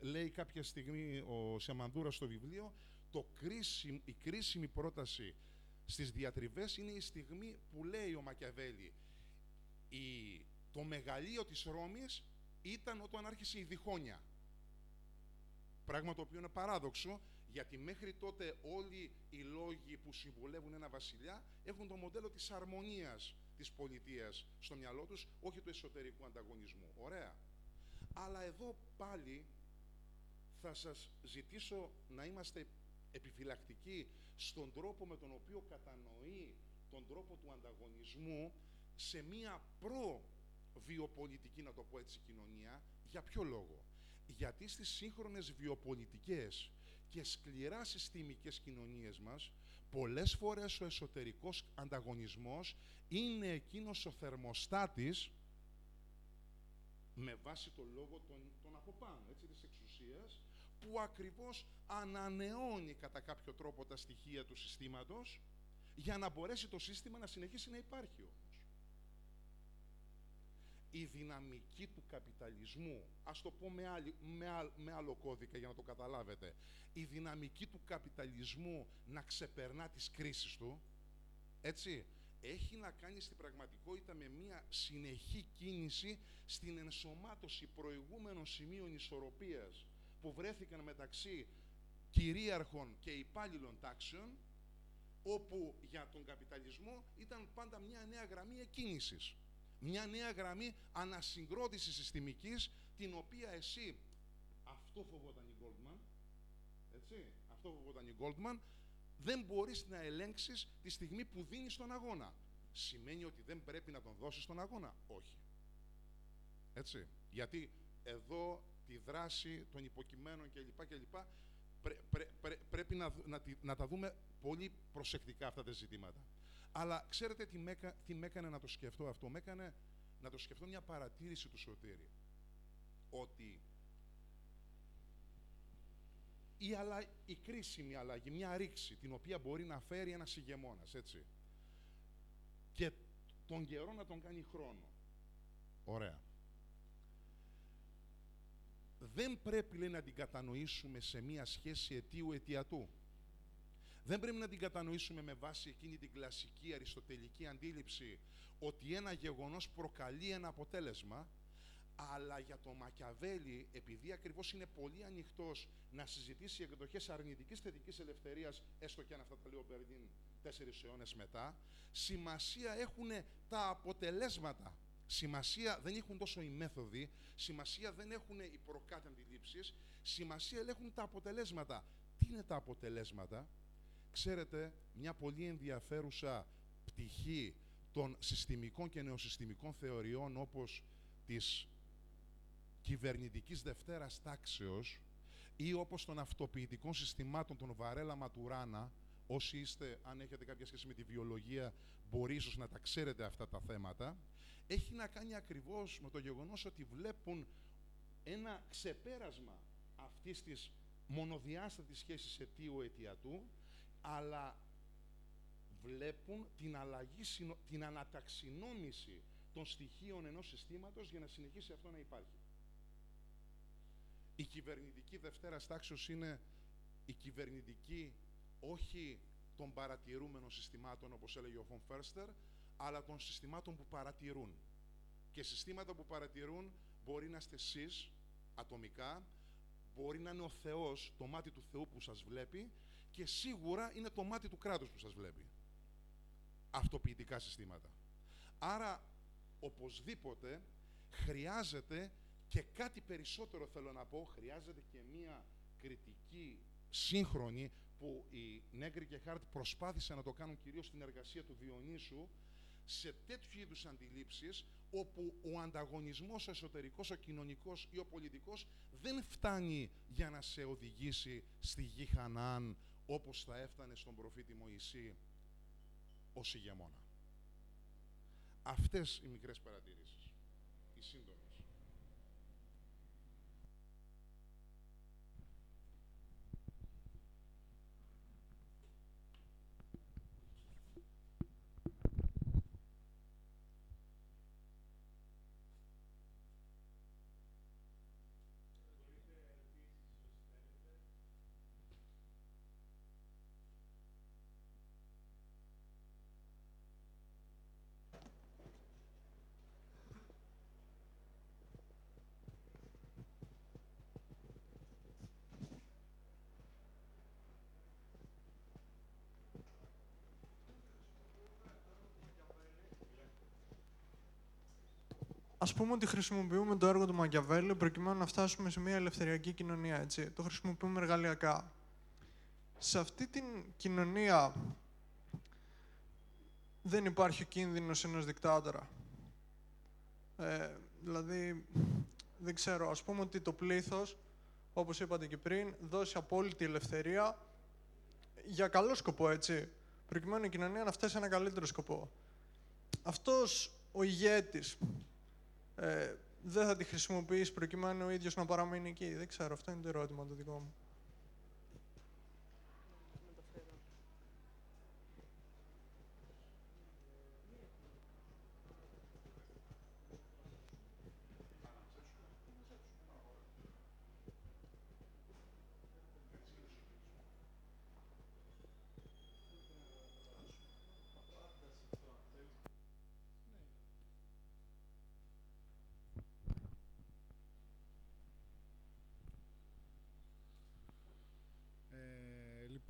λέει κάποια στιγμή ο Σεμανδούρας στο βιβλίο, το κρίσιμ, η κρίσιμη πρόταση στις διατριβές είναι η στιγμή που λέει ο Μακιαβέλη η, το μεγαλείο της Ρώμης ήταν όταν άρχισε η διχόνια. Πράγμα το οποίο είναι παράδοξο, Γιατί μέχρι τότε όλοι οι λόγοι που συμβουλεύουν ένα βασιλιά έχουν το μοντέλο της αρμονίας της πολιτείας στο μυαλό τους, όχι του εσωτερικού ανταγωνισμού. Ωραία. Αλλά εδώ πάλι θα σας ζητήσω να είμαστε επιφυλακτικοί στον τρόπο με τον οποίο κατανοεί τον τρόπο του ανταγωνισμού σε μία προ-βιοπολιτική, να το πω έτσι, κοινωνία. Για ποιο λόγο; Γιατί στις σύγχρονες βιοπολιτικές και σκληρά συστημικές κοινωνίες μας, πολλές φορές ο εσωτερικός ανταγωνισμός είναι εκείνος ο θερμοστάτης με βάση το λόγο των, των από πάνω, έτσι, της εξουσίας, που ακριβώς ανανεώνει κατά κάποιο τρόπο τα στοιχεία του συστήματος για να μπορέσει το σύστημα να συνεχίσει να υπάρχει όμως. Η δυναμική του καπιταλισμού, ας το πω με, άλλη, με, με άλλο κώδικα για να το καταλάβετε, η δυναμική του καπιταλισμού να ξεπερνά τις κρίσεις του, έτσι, έχει να κάνει στην πραγματικότητα με μια συνεχή κίνηση στην ενσωμάτωση προηγούμενων σημείων ισορροπίας που βρέθηκαν μεταξύ κυρίαρχων και υπάλληλων τάξεων όπου για τον καπιταλισμό ήταν πάντα μια νέα γραμμή εκκίνησης. Μια νέα γραμμή ανασυγκρότησης συστημικής την οποία εσύ, αυτό φοβόταν η Goldman, έτσι, αυτό φοβόταν η Goldman, δεν μπορείς να ελέγξεις τη στιγμή που δίνεις τον αγώνα. Σημαίνει ότι δεν πρέπει να τον δώσεις τον αγώνα; Όχι. Έτσι. Γιατί εδώ τη δράση των υποκειμένων κλπ. κλπ πρέπει να, να, να, τα δούμε πολύ προσεκτικά αυτά τα ζητήματα. Αλλά ξέρετε τι με, τι με έκανε να το σκεφτώ αυτό; Με έκανε να το σκεφτώ μια παρατήρηση του Σωτήρη. Ότι η, αλλα... η κρίσιμη αλλαγή, μια ρήξη, την οποία μπορεί να φέρει ένας ηγεμόνας, έτσι. Και τον καιρό να τον κάνει χρόνο. Ωραία. Δεν πρέπει, λέει, να την κατανοήσουμε σε μια σχέση αιτίου-αιτιατού. Δεν πρέπει να την κατανοήσουμε με βάση εκείνη την κλασική αριστοτελική αντίληψη ότι ένα γεγονός προκαλεί ένα αποτέλεσμα, αλλά για το Μακιαβέλη, επειδή ακριβώς είναι πολύ ανοιχτός να συζητήσει εκδοχές αρνητικής θετικής ελευθερίας, έστω και αν αυτά τα λέει ο Μπερντίν τέσσερις αιώνες μετά, σημασία έχουν τα αποτελέσματα. Σημασία δεν έχουν τόσο οι μέθοδοι, σημασία δεν έχουν οι προκάτω αντιλήψεις, σημασία έχουν τα αποτελέσματα. Τι είναι τα αποτελέσματα; Ξέρετε, μια πολύ ενδιαφέρουσα πτυχή των συστημικών και νεοσυστημικών θεωριών όπως της κυβερνητικής δευτέρας τάξεως ή όπως των αυτοποιητικών συστημάτων των Βαρέλα Ματουράνα, όσοι είστε, αν έχετε κάποια σχέση με τη βιολογία, μπορεί ίσως να τα ξέρετε αυτά τα θέματα, έχει να κάνει ακριβώς με το γεγονός ότι βλέπουν ένα ξεπέρασμα αυτής της μονοδιάστατης σχέσης αιτίου-αιτιατού, αλλά βλέπουν την αλλαγή, την αναταξινόμηση των στοιχείων ενός συστήματος για να συνεχίσει αυτό να υπάρχει. Η κυβερνητική Δευτέρας Τάξεως είναι η κυβερνητική όχι των παρατηρούμενων συστημάτων, όπως έλεγε ο Φον Φέρστερ, αλλά των συστημάτων που παρατηρούν. Και συστήματα που παρατηρούν μπορεί να είστε εσείς, ατομικά, μπορεί να είναι ο Θεός, το μάτι του Θεού που σας βλέπει και σίγουρα είναι το μάτι του κράτους που σας βλέπει. Αυτοποιητικά συστήματα. Άρα, οπωσδήποτε, χρειάζεται και κάτι περισσότερο θέλω να πω, χρειάζεται και μία κριτική σύγχρονη που οι Νέγκρι και Χάρτ προσπάθησαν να το κάνουν κυρίως στην εργασία του Διονύσου σε τέτοιου είδους αντιλήψεις όπου ο ανταγωνισμός ο εσωτερικός, ο κοινωνικός ή ο πολιτικός δεν φτάνει για να σε οδηγήσει στη γη Χανάν όπως θα έφτανε στον προφήτη Μωυσή ως ηγεμόνα. Αυτές οι μικρές παρατηρήσεις, οι σύντομες. Ας πούμε ότι χρησιμοποιούμε το έργο του Μαγκιαβέλη προκειμένου να φτάσουμε σε μια ελευθεριακή κοινωνία, έτσι. Το χρησιμοποιούμε εργαλειακά. Σε αυτή την κοινωνία δεν υπάρχει ο κίνδυνος ενός δικτάτορα. Ε, δηλαδή, δεν ξέρω, ας πούμε ότι το πλήθος, όπως είπατε και πριν, δώσει απόλυτη ελευθερία για καλό σκοπό, έτσι. Προκειμένου η κοινωνία να φτάσει σε ένα καλύτερο σκοπό. Αυτός ο ηγέτης ε, δεν θα τη χρησιμοποιήσει προκειμένου ο ίδιος να παραμείνει εκεί. Δεν ξέρω, αυτό είναι το ερώτημα το δικό μου.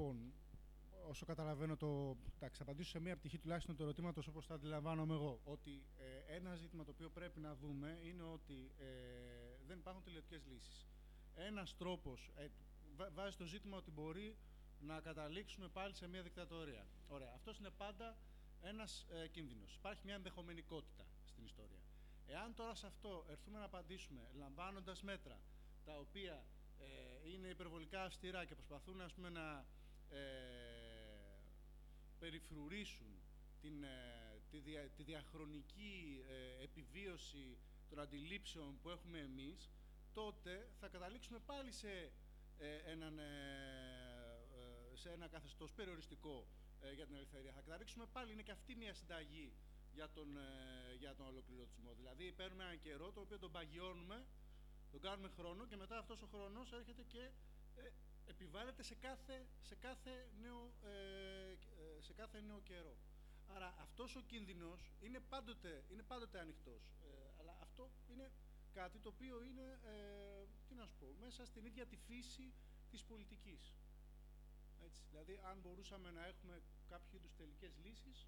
Λοιπόν, όσο καταλαβαίνω το. Εντάξει, απαντήσω σε μία πτυχή τουλάχιστον του ερωτήματος όπως το αντιλαμβάνομαι εγώ. Ότι ε, ένα ζήτημα το οποίο πρέπει να δούμε είναι ότι ε, δεν υπάρχουν τελειωτικέ λύσεις. Ένας τρόπος ε, βάζει το ζήτημα ότι μπορεί να καταλήξουμε πάλι σε μία δικτατορία. Ωραία. Αυτός είναι πάντα ένας ε, κίνδυνος. Υπάρχει μια ενδεχομενικότητα στην ιστορία. Εάν τώρα σε αυτό έρθουμε να απαντήσουμε λαμβάνοντας μέτρα τα οποία ε, είναι υπερβολικά αυστηρά και προσπαθούν ας πούμε, να ε, περιφρουρήσουν την, ε, τη, τη διαχρονική ε, επιβίωση των αντιλήψεων που έχουμε εμείς, τότε θα καταλήξουμε πάλι σε, έναν, σε ένα καθεστώς περιοριστικό για την ελευθερία. Θα καταλήξουμε πάλι, είναι και αυτή μια συνταγή για τον, για τον ολοκληρωτισμό. Δηλαδή παίρνουμε έναν καιρό το οποίο τον παγιώνουμε, τον κάνουμε χρόνο και μετά αυτός ο χρόνος έρχεται και επιβάλλεται σε κάθε, σε κάθε, νέο, ε, ε, σε κάθε νέο καιρό. Άρα αυτός ο κίνδυνος είναι πάντοτε, είναι πάντοτε ανοιχτός. Ε, αλλά αυτό είναι κάτι το οποίο είναι, ε, τι να σου πω, μέσα στην ίδια τη φύση της πολιτικής. Έτσι, δηλαδή, αν μπορούσαμε να έχουμε κάποιο είδους τελικές λύσεις,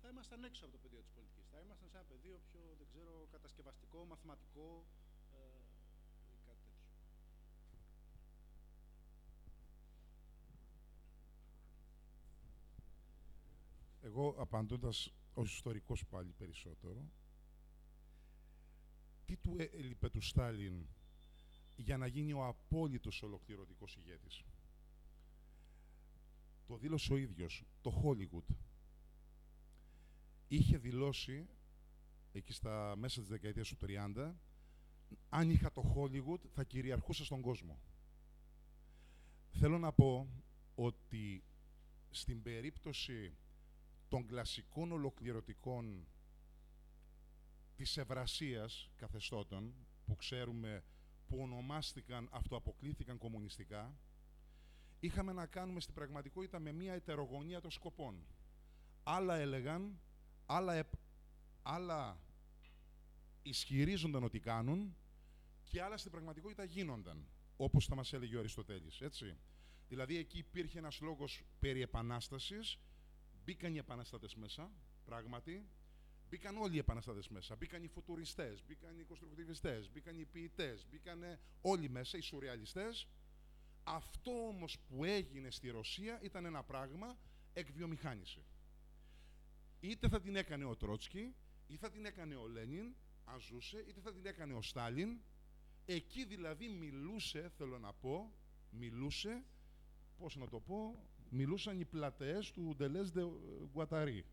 θα ήμασταν έξω από το πεδίο της πολιτικής. Θα ήμασταν σε ένα πεδίο πιο, δεν ξέρω, κατασκευαστικό, μαθηματικό, Εγώ απαντώντας ως ιστορικός πάλι περισσότερο, τι του έλειπε του Στάλιν για να γίνει ο απόλυτος ολοκληρωτικός ηγέτης; Το δήλωσε ο ίδιος, το Hollywood. Είχε δηλώσει, εκεί στα μέσα της δεκαετίας του 30, αν είχα το Hollywood θα κυριαρχούσα στον κόσμο. Θέλω να πω ότι στην περίπτωση των κλασικών ολοκληρωτικών της ευρασίας καθεστώτων που ξέρουμε που ονομάστηκαν, αυτοαποκλήθηκαν κομμουνιστικά, είχαμε να κάνουμε στην πραγματικότητα με μια ετερογωνία των σκοπών. Άλλα έλεγαν, άλλα, άλλα ισχυρίζονταν ότι κάνουν και άλλα στην πραγματικότητα γίνονταν, όπως θα μας έλεγε ο Αριστοτέλης, έτσι. Δηλαδή εκεί υπήρχε ένας λόγος περί επανάστασης Μπήκαν οι επαναστάτες μέσα, πράγματι. Μπήκαν όλοι οι επαναστάτες μέσα. Μπήκαν οι φουτουριστές, μπήκαν οι κοστρουκτιβιστέ, μπήκαν οι ποιητές, μπήκαν όλοι μέσα, οι σουρεαλιστές. Αυτό όμως που έγινε στη Ρωσία ήταν ένα πράγμα εκβιομηχάνηση. Είτε θα την έκανε ο Τρότσκι, είτε θα την έκανε ο Λένιν, αν ζούσε, είτε θα την έκανε ο Στάλιν. Εκεί δηλαδή μιλούσε, θέλω να πω, μιλούσε, πώς να το πω, μιλούσαν οι πλατεές του Ντελές Δε Γουαταρί.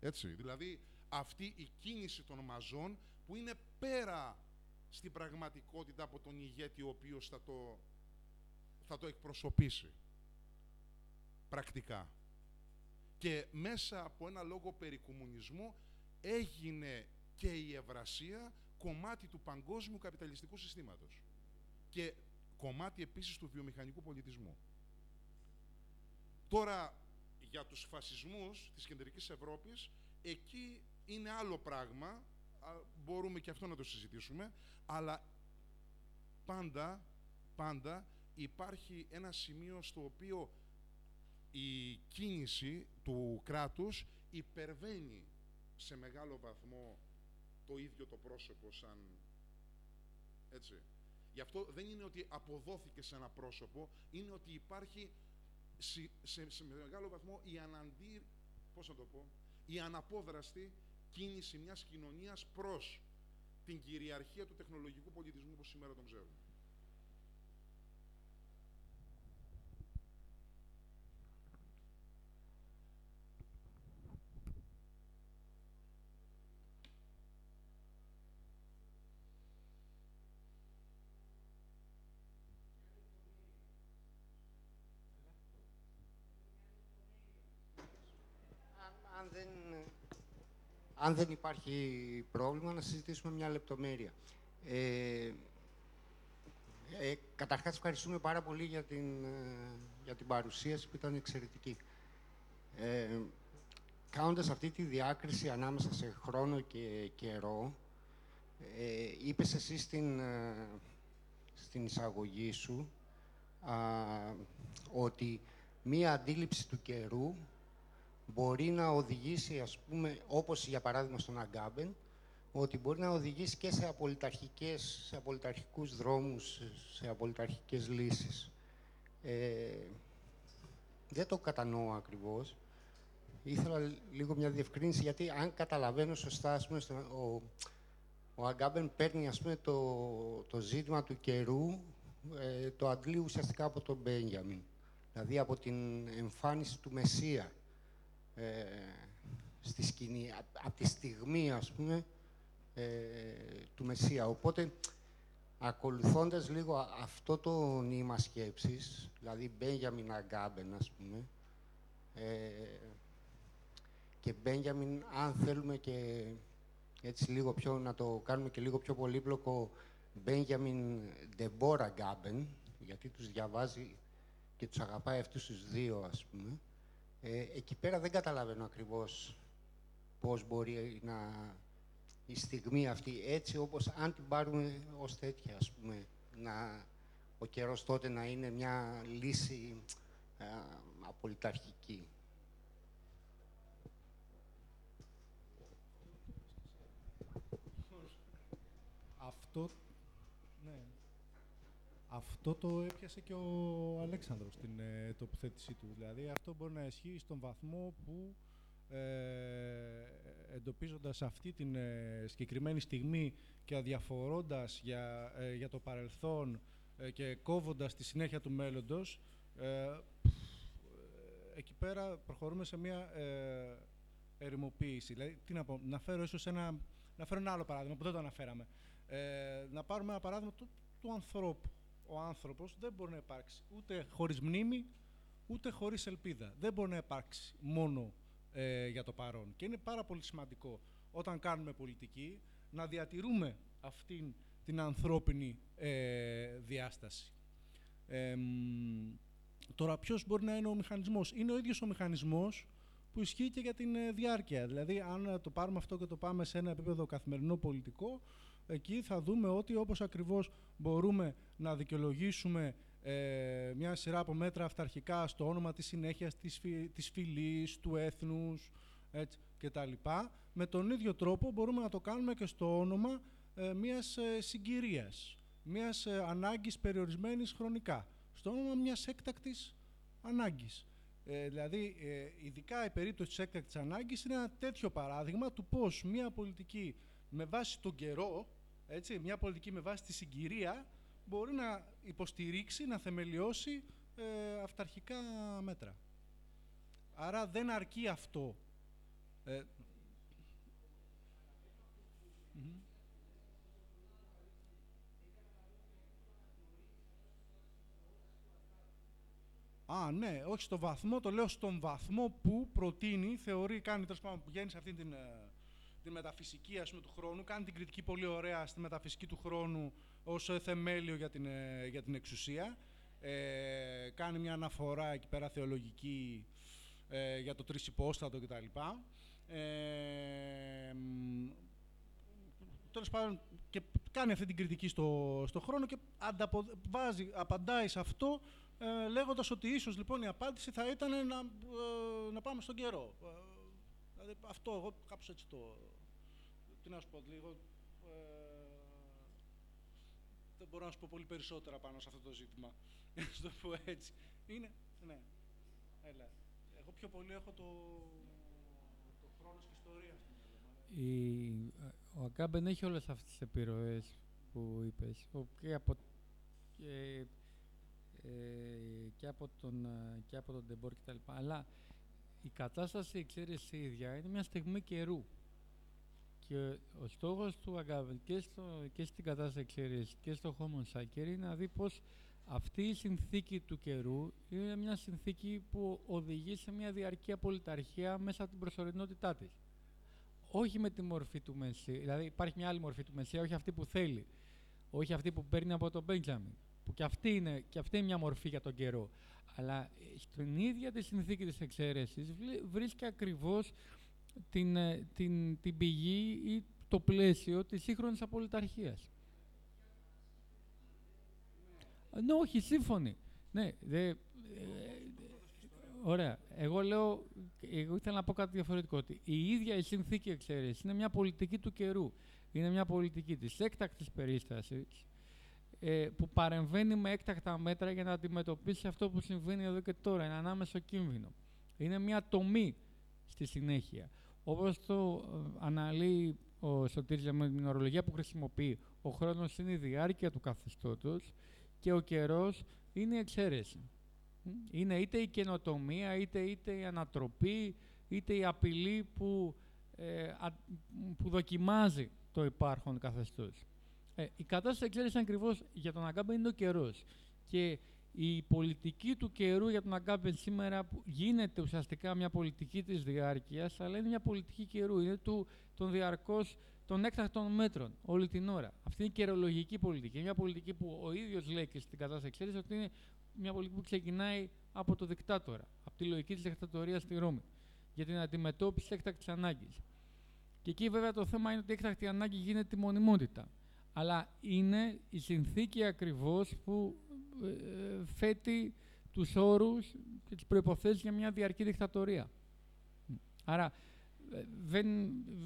Έτσι, δηλαδή αυτή η κίνηση των μαζών που είναι πέρα στην πραγματικότητα από τον ηγέτη ο οποίος θα το, θα το εκπροσωπήσει πρακτικά. Και μέσα από ένα λόγο περί κομμουνισμού έγινε και η Ευρασία κομμάτι του παγκόσμιου καπιταλιστικού συστήματος και κομμάτι επίσης του βιομηχανικού πολιτισμού. Τώρα, για τους φασισμούς της κεντρικής Ευρώπης, εκεί είναι άλλο πράγμα, μπορούμε και αυτό να το συζητήσουμε, αλλά πάντα, πάντα υπάρχει ένα σημείο στο οποίο η κίνηση του κράτους υπερβαίνει σε μεγάλο βαθμό το ίδιο το πρόσωπο σαν... Έτσι. Γι' αυτό δεν είναι ότι αποδόθηκε σε ένα πρόσωπο, είναι ότι υπάρχει σε, σε, μεγάλο βαθμό η αναντί, πώς να το πω, η αναπόδραστη κίνηση μιας κοινωνίας προς την κυριαρχία του τεχνολογικού πολιτισμού που σήμερα τον ξέρουμε. Αν δεν υπάρχει πρόβλημα, να συζητήσουμε μια λεπτομέρεια. Ε, ε, καταρχάς, ευχαριστούμε πάρα πολύ για την, ε, για την παρουσίαση που ήταν εξαιρετική. Ε, κάνοντας αυτή τη διάκριση ανάμεσα σε χρόνο και καιρό, ε, είπες εσύ στην, ε, στην εισαγωγή σου ότι μία αντίληψη του καιρού μπορεί να οδηγήσει, ας πούμε, όπως για παράδειγμα στον Αγκάμπεν, ότι μπορεί να οδηγήσει και σε, απολυταρχικές, σε απολυταρχικούς δρόμους, σε απολυταρχικές λύσεις. Ε, δεν το κατανοώ ακριβώς. Ήθελα λίγο μια διευκρίνηση, γιατί αν καταλαβαίνω σωστά, ας πούμε, ο, ο Αγκάμπεν παίρνει ας πούμε, το, το ζήτημα του καιρού, ε, το αντλεί ουσιαστικά από τον Μπένιαμιν. Δηλαδή από την εμφάνιση του Μεσσία ε, στη σκηνή, από τη στιγμή, ας πούμε, ε, του Μεσσία. Οπότε, ακολουθώντας λίγο αυτό το νήμα σκέψης, δηλαδή Μπένιαμιν Αγκάμπεν, ας πούμε, ε, και Μπένιαμιν, αν θέλουμε και έτσι λίγο πιο, να το κάνουμε και λίγο πιο πολύπλοκο, Μπένιαμιν Ντεμπόρα Γκάμπεν, γιατί τους διαβάζει και τους αγαπάει αυτούς τους δύο, ας πούμε, ε, εκεί πέρα δεν καταλαβαίνω ακριβώς πώς μπορεί να η στιγμή αυτή, έτσι όπως αν την πάρουμε ως τέτοια, ας πούμε, να, ο καιρός τότε να είναι μια λύση α, απολυταρχική. Αυτό αυτό το έπιασε και ο Αλέξανδρος στην ε, τοποθέτησή του. Δηλαδή αυτό μπορεί να ισχύει στον βαθμό που ε, εντοπίζοντας αυτή την ε, συγκεκριμένη στιγμή και αδιαφορώντας για, ε, για το παρελθόν και κόβοντας τη συνέχεια του μέλλοντος, εκεί πέρα προχωρούμε σε μια ερημοποίηση. Δηλαδή, τι να πω, να φέρω ίσως ένα, να φέρω ένα άλλο παράδειγμα που δεν το αναφέραμε. να πάρουμε ένα παράδειγμα του, του ανθρώπου ο άνθρωπος δεν μπορεί να υπάρξει ούτε χωρίς μνήμη, ούτε χωρίς ελπίδα. Δεν μπορεί να υπάρξει μόνο ε, για το παρόν. Και είναι πάρα πολύ σημαντικό όταν κάνουμε πολιτική να διατηρούμε αυτήν την ανθρώπινη ε, διάσταση. τώρα, ποιος μπορεί να είναι ο μηχανισμός; Είναι ο ίδιος ο μηχανισμός που ισχύει και για την ε, διάρκεια. Δηλαδή, αν το πάρουμε αυτό και το πάμε σε ένα επίπεδο καθημερινό πολιτικό, εκεί θα δούμε ότι όπως ακριβώς μπορούμε να δικαιολογήσουμε ε, μια σειρά από μέτρα αυταρχικά στο όνομα της συνέχειας της, φυ, της φυλής, του έθνους έτσι, κτλ. Με τον ίδιο τρόπο μπορούμε να το κάνουμε και στο όνομα ε, μιας ε, συγκυρίας, μιας ε, ανάγκης περιορισμένης χρονικά, στο όνομα μιας έκτακτης ανάγκης. Ε, δηλαδή, ε, ειδικά η περίπτωση της έκτακτης ανάγκης είναι ένα τέτοιο παράδειγμα του πώς μια πολιτική με βάση τον καιρό, έτσι, μια πολιτική με βάση τη συγκυρία μπορεί να υποστηρίξει, να θεμελιώσει ε, αυταρχικά μέτρα. Άρα δεν αρκεί αυτό. Ε, Α, ναι, όχι στο βαθμό, το λέω στον βαθμό που προτείνει, θεωρεί, κάνει, τέλος πάντων, βγαίνει σε αυτή την, ε, τη μεταφυσική ας πούμε, του χρόνου, κάνει την κριτική πολύ ωραία στη μεταφυσική του χρόνου ως θεμέλιο για την, ε, για την εξουσία. Ε, κάνει μια αναφορά εκεί πέρα θεολογική ε, για το τρισυπόστατο κτλ. Ε, τέλος πάντων και κάνει αυτή την κριτική στο, στο χρόνο και ανταπο, βάζει, απαντάει σε αυτό ε, λέγοντας ότι ίσως λοιπόν η απάντηση θα ήταν να, ε, να πάμε στον καιρό. Ε, δηλαδή αυτό εγώ κάπως έτσι το, τι να σου πω, λίγο... Ε, δεν μπορώ να σου πω πολύ περισσότερα πάνω σε αυτό το ζήτημα. Για να σου το πω έτσι. Είναι, ναι. Έλα. Εγώ πιο πολύ έχω το, το χρόνος και ιστορία η, ο Αγκάμπεν έχει όλες αυτές τις επιρροές που είπες και από, και, ε, και από τον, και από τον Ντεμπόρ κτλ. Αλλά η κατάσταση, ξέρεις, η ίδια είναι μια στιγμή καιρού. Και ο στόχος του Αγκάμπεν και, στο, και στην κατάσταση εξαίρεση και στο Homo Sacer είναι να δει πως αυτή η συνθήκη του καιρού είναι μια συνθήκη που οδηγεί σε μια διαρκή απολυταρχία μέσα από την προσωρινότητά της όχι με τη μορφή του Μεσσία. Δηλαδή υπάρχει μια άλλη μορφή του Μεσσία, όχι αυτή που θέλει. Όχι αυτή που παίρνει από τον Μπέντζαμιν. Που και αυτή, είναι, και αυτή είναι μια μορφή για τον καιρό. Αλλά στην ίδια τη συνθήκη της εξαίρεσης βρίσκει ακριβώς την, ε, την, την πηγή ή το πλαίσιο της σύγχρονης απολυταρχίας. Ναι, όχι, σύμφωνοι. Ναι, δε, ε, Ωραία. Εγώ λέω, εγώ ήθελα να πω κάτι διαφορετικό. Ότι η ίδια η συνθήκη εξαίρεσης είναι μια πολιτική του καιρού. Είναι μια πολιτική της έκτακτης περίστασης ε, που παρεμβαίνει με έκτακτα μέτρα για να αντιμετωπίσει αυτό που συμβαίνει εδώ και τώρα. Είναι ανάμεσο κίνδυνο. Είναι μια τομή στη συνέχεια. Όπως το ε, αναλύει ο Σωτήρης με την ορολογία που χρησιμοποιεί, ο χρόνος είναι η διάρκεια του καθεστώτος και ο καιρός είναι η εξαίρεση. Είναι είτε η καινοτομία, είτε, είτε η ανατροπή, είτε η απειλή που, ε, που δοκιμάζει το υπάρχον καθεστώς. Ε, η κατάσταση εξαίρεση ακριβώς για τον Αγκάμπε είναι ο καιρός. Και η πολιτική του καιρού για τον Αγκάμπε σήμερα που γίνεται ουσιαστικά μια πολιτική της διάρκειας, αλλά είναι μια πολιτική καιρού, είναι του, των διαρκώς των έκτακτων μέτρων όλη την ώρα. Αυτή είναι η καιρολογική πολιτική. Μια πολιτική που ο ίδιος λέει και στην κατάσταση εξαίρεση ότι είναι μια πολιτική που ξεκινάει από το δικτάτορα, από τη λογική της δικτατορίας στη Ρώμη, για την αντιμετώπιση έκτακτης ανάγκης. Και εκεί βέβαια το θέμα είναι ότι η έκτακτη ανάγκη γίνεται μονιμότητα. Αλλά είναι η συνθήκη ακριβώς που ε, φέτει τους όρους και τις προϋποθέσεις για μια διαρκή δικτατορία. Άρα ε, δεν,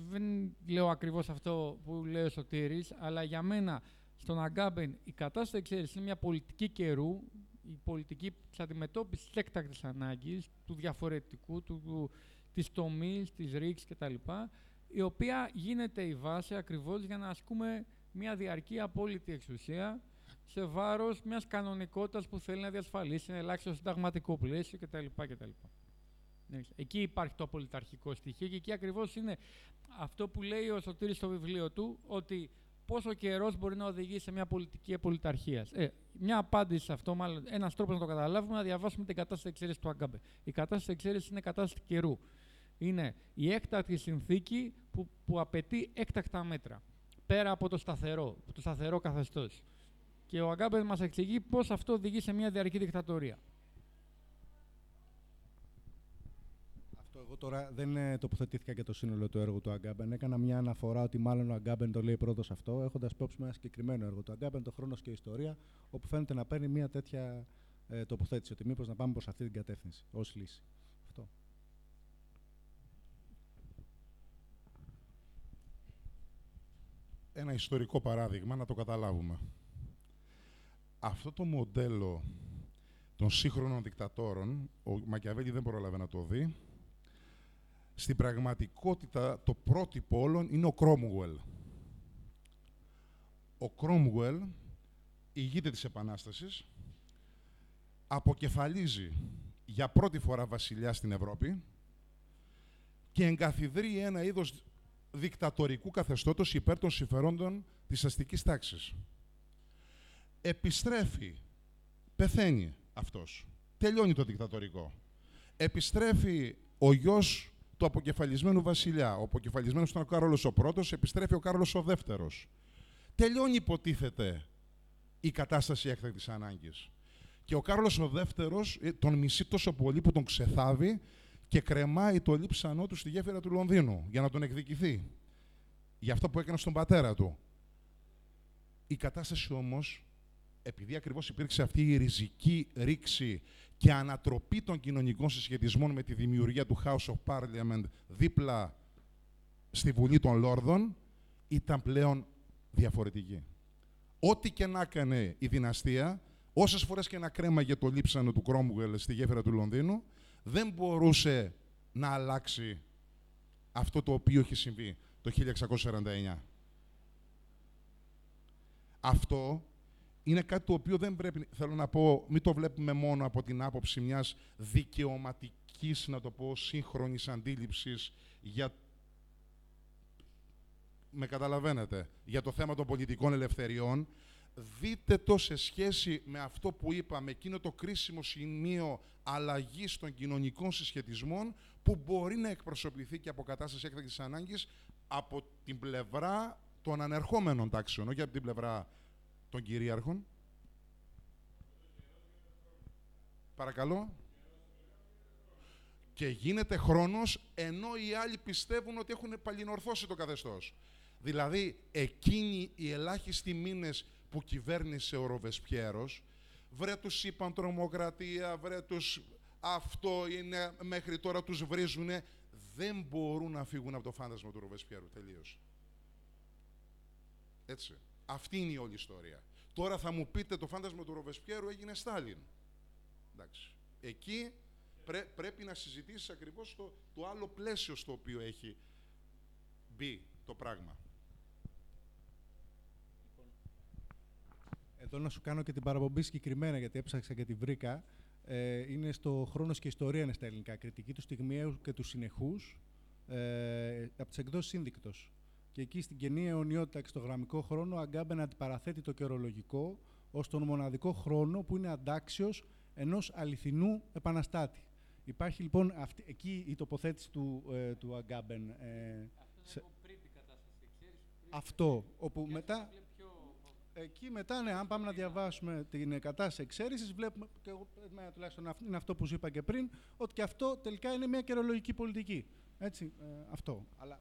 δεν λέω ακριβώς αυτό που λέει ο Σωτήρης, αλλά για μένα στον Αγκάμπεν η κατάσταση εξαίρεση είναι μια πολιτική καιρού η πολιτική της αντιμετώπισης της έκτακτης ανάγκης, του διαφορετικού, του, του, της τομής, της ρήξης κτλ. η οποία γίνεται η βάση ακριβώς για να ασκούμε μια διαρκή απόλυτη εξουσία σε βάρος μιας κανονικότητας που θέλει να διασφαλίσει ένα ελάχιστο συνταγματικό πλαίσιο κτλ. κτλ. Εκεί υπάρχει το απολυταρχικό στοιχείο και εκεί ακριβώς είναι αυτό που λέει ο Σωτήρης στο βιβλίο του, ότι πόσο καιρός μπορεί να οδηγήσει σε μια πολιτική απολυταρχίας. Ε, μια απάντηση σε αυτό, μάλλον ένας τρόπος να το καταλάβουμε, να διαβάσουμε την κατάσταση εξαίρεσης του Αγκάμπε. Η κατάσταση εξαίρεσης είναι κατάσταση καιρού. Είναι η έκτακτη συνθήκη που, που απαιτεί έκτακτα μέτρα. Πέρα από το σταθερό, το σταθερό καθεστώς. Και ο Αγκάμπε μας εξηγεί πώς αυτό οδηγεί σε μια διαρκή δικτατορία. Εγώ τώρα δεν ε, τοποθετήθηκα για το σύνολο του έργου του Αγκάμπεν. Έκανα μια αναφορά ότι μάλλον ο Αγκάμπεν το λέει πρώτος αυτό, έχοντας υπόψη με ένα συγκεκριμένο έργο του Αγκάμπεν, το χρόνος και η ιστορία, όπου φαίνεται να παίρνει μια τέτοια ε, τοποθέτηση. Ότι μήπως να πάμε προς αυτή την κατεύθυνση ως λύση. Ένα ιστορικό παράδειγμα να το καταλάβουμε. Αυτό το μοντέλο των σύγχρονων δικτατόρων, ο Μακιαβέλη δεν πρόλαβε να το δει, στην πραγματικότητα το πρότυπο όλων είναι ο Κρόμουελ. Ο Κρόμουελ ηγείται της Επανάστασης, αποκεφαλίζει για πρώτη φορά βασιλιά στην Ευρώπη και εγκαθιδρύει ένα είδος δικτατορικού καθεστώτος υπέρ των συμφερόντων της αστικής τάξης. Επιστρέφει, πεθαίνει αυτός, τελειώνει το δικτατορικό. Επιστρέφει ο γιος του αποκεφαλισμένου βασιλιά. Ο αποκεφαλισμένος ήταν ο Κάρολος ο πρώτος, επιστρέφει ο Κάρολος ο δεύτερος. Τελειώνει, υποτίθεται, η κατάσταση έκτακτης ανάγκης. Και ο Κάρολος ο δεύτερος ε, τον μισεί τόσο πολύ που τον ξεθάβει και κρεμάει το λείψανό του στη γέφυρα του Λονδίνου για να τον εκδικηθεί. Για αυτό που έκανε στον πατέρα του. Η κατάσταση όμως, επειδή ακριβώς υπήρξε αυτή η ριζική ρήξη και ανατροπή των κοινωνικών συσχετισμών με τη δημιουργία του House of Parliament δίπλα στη Βουλή των Λόρδων, ήταν πλέον διαφορετική. Ό,τι και να έκανε η δυναστεία, όσες φορές και να κρέμαγε το λείψανο του Κρόμουελ στη γέφυρα του Λονδίνου, δεν μπορούσε να αλλάξει αυτό το οποίο έχει συμβεί το 1649. Αυτό είναι κάτι το οποίο δεν πρέπει, θέλω να πω, μην το βλέπουμε μόνο από την άποψη μιας δικαιωματικής, να το πω, σύγχρονης αντίληψης για με καταλαβαίνετε, για το θέμα των πολιτικών ελευθεριών, δείτε το σε σχέση με αυτό που είπαμε, εκείνο το κρίσιμο σημείο αλλαγής των κοινωνικών συσχετισμών που μπορεί να εκπροσωπηθεί και από κατάσταση έκτακτης ανάγκης από την πλευρά των ανερχόμενων τάξεων, όχι από την πλευρά των κυρίαρχων. Παρακαλώ. Και γίνεται χρόνος ενώ οι άλλοι πιστεύουν ότι έχουν παλινορθώσει το καθεστώς. Δηλαδή, εκείνοι οι ελάχιστοι μήνες που κυβέρνησε ο Ροβεσπιέρος, βρε τους είπαν τρομοκρατία, βρε τους αυτό είναι, μέχρι τώρα τους βρίζουνε, δεν μπορούν να φύγουν από το φάντασμα του Ροβεσπιέρου, τελείως. Έτσι. Αυτή είναι η όλη ιστορία. Τώρα θα μου πείτε το φάντασμα του Ροβεσπιέρου έγινε Στάλιν. Εντάξει. Εκεί πρέπει να συζητήσεις ακριβώς το, το άλλο πλαίσιο στο οποίο έχει μπει το πράγμα. Εδώ να σου κάνω και την παραπομπή συγκεκριμένα, γιατί έψαξα και τη βρήκα. Ε, είναι στο «Χρόνος και Ιστορία» είναι στα ελληνικά. Κριτική του στιγμιαίου και του συνεχούς, ε, από τις εκδόσεις Σύνδικτος. Και εκεί στην κενή αιωνιότητα και στο γραμμικό χρόνο, Αγκάμπεν αντιπαραθέτει το καιρολογικό ως τον μοναδικό χρόνο που είναι αντάξιος ενός αληθινού επαναστάτη. Υπάρχει λοιπόν αυτή, εκεί η τοποθέτηση του, ε, του Αγκάμπεν. Ε, αυτό, πριν την κατάσταση, ξέρεις, αυτό, όπου μετά... Εκεί μετά, ναι, αν πάμε να διαβάσουμε την κατάσταση εξαίρεσης, βλέπουμε, και εγώ τουλάχιστον είναι αυτό που σου είπα και πριν, ότι και αυτό τελικά είναι μια καιρολογική πολιτική. Έτσι, ε, αυτό. Αλλά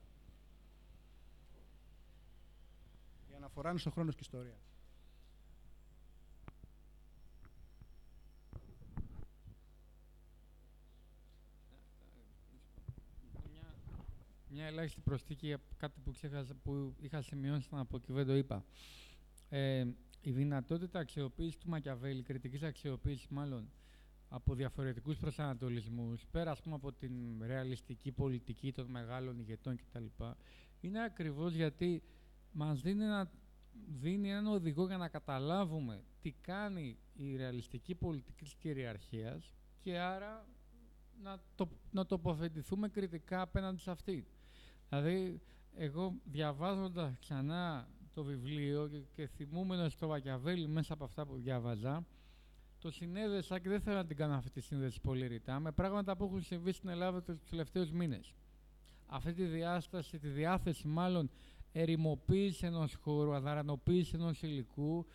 η αναφορά είναι στο χρόνος και ιστορία. Μια ελάχιστη προσθήκη κάτι που, ξέχασα, που είχα σημειώσει να πω και δεν το είπα. Ε, η δυνατότητα αξιοποίησης του Μακιαβέλη, κριτικής αξιοποίησης μάλλον, από διαφορετικούς προσανατολισμούς, πέρα ας πούμε, από την ρεαλιστική πολιτική των μεγάλων ηγετών κτλ. Είναι ακριβώς γιατί μας δίνει, ένα, δίνει έναν οδηγό για να καταλάβουμε τι κάνει η ρεαλιστική πολιτική της κυριαρχίας και άρα να, το, να τοποθετηθούμε κριτικά απέναντι σε αυτή. Δηλαδή, εγώ διαβάζοντας ξανά το βιβλίο και, και θυμούμενο στο Βακιαβέλη μέσα από αυτά που διάβαζα, το συνέδεσα και δεν θέλω να την κάνω αυτή τη σύνδεση πολύ ρητά, με πράγματα που έχουν συμβεί στην Ελλάδα τους τελευταίους μήνες. Αυτή τη διάσταση, τη διάθεση μάλλον ερημοποίηση ενός χώρου, αδαρανοποίηση ενός υλικού,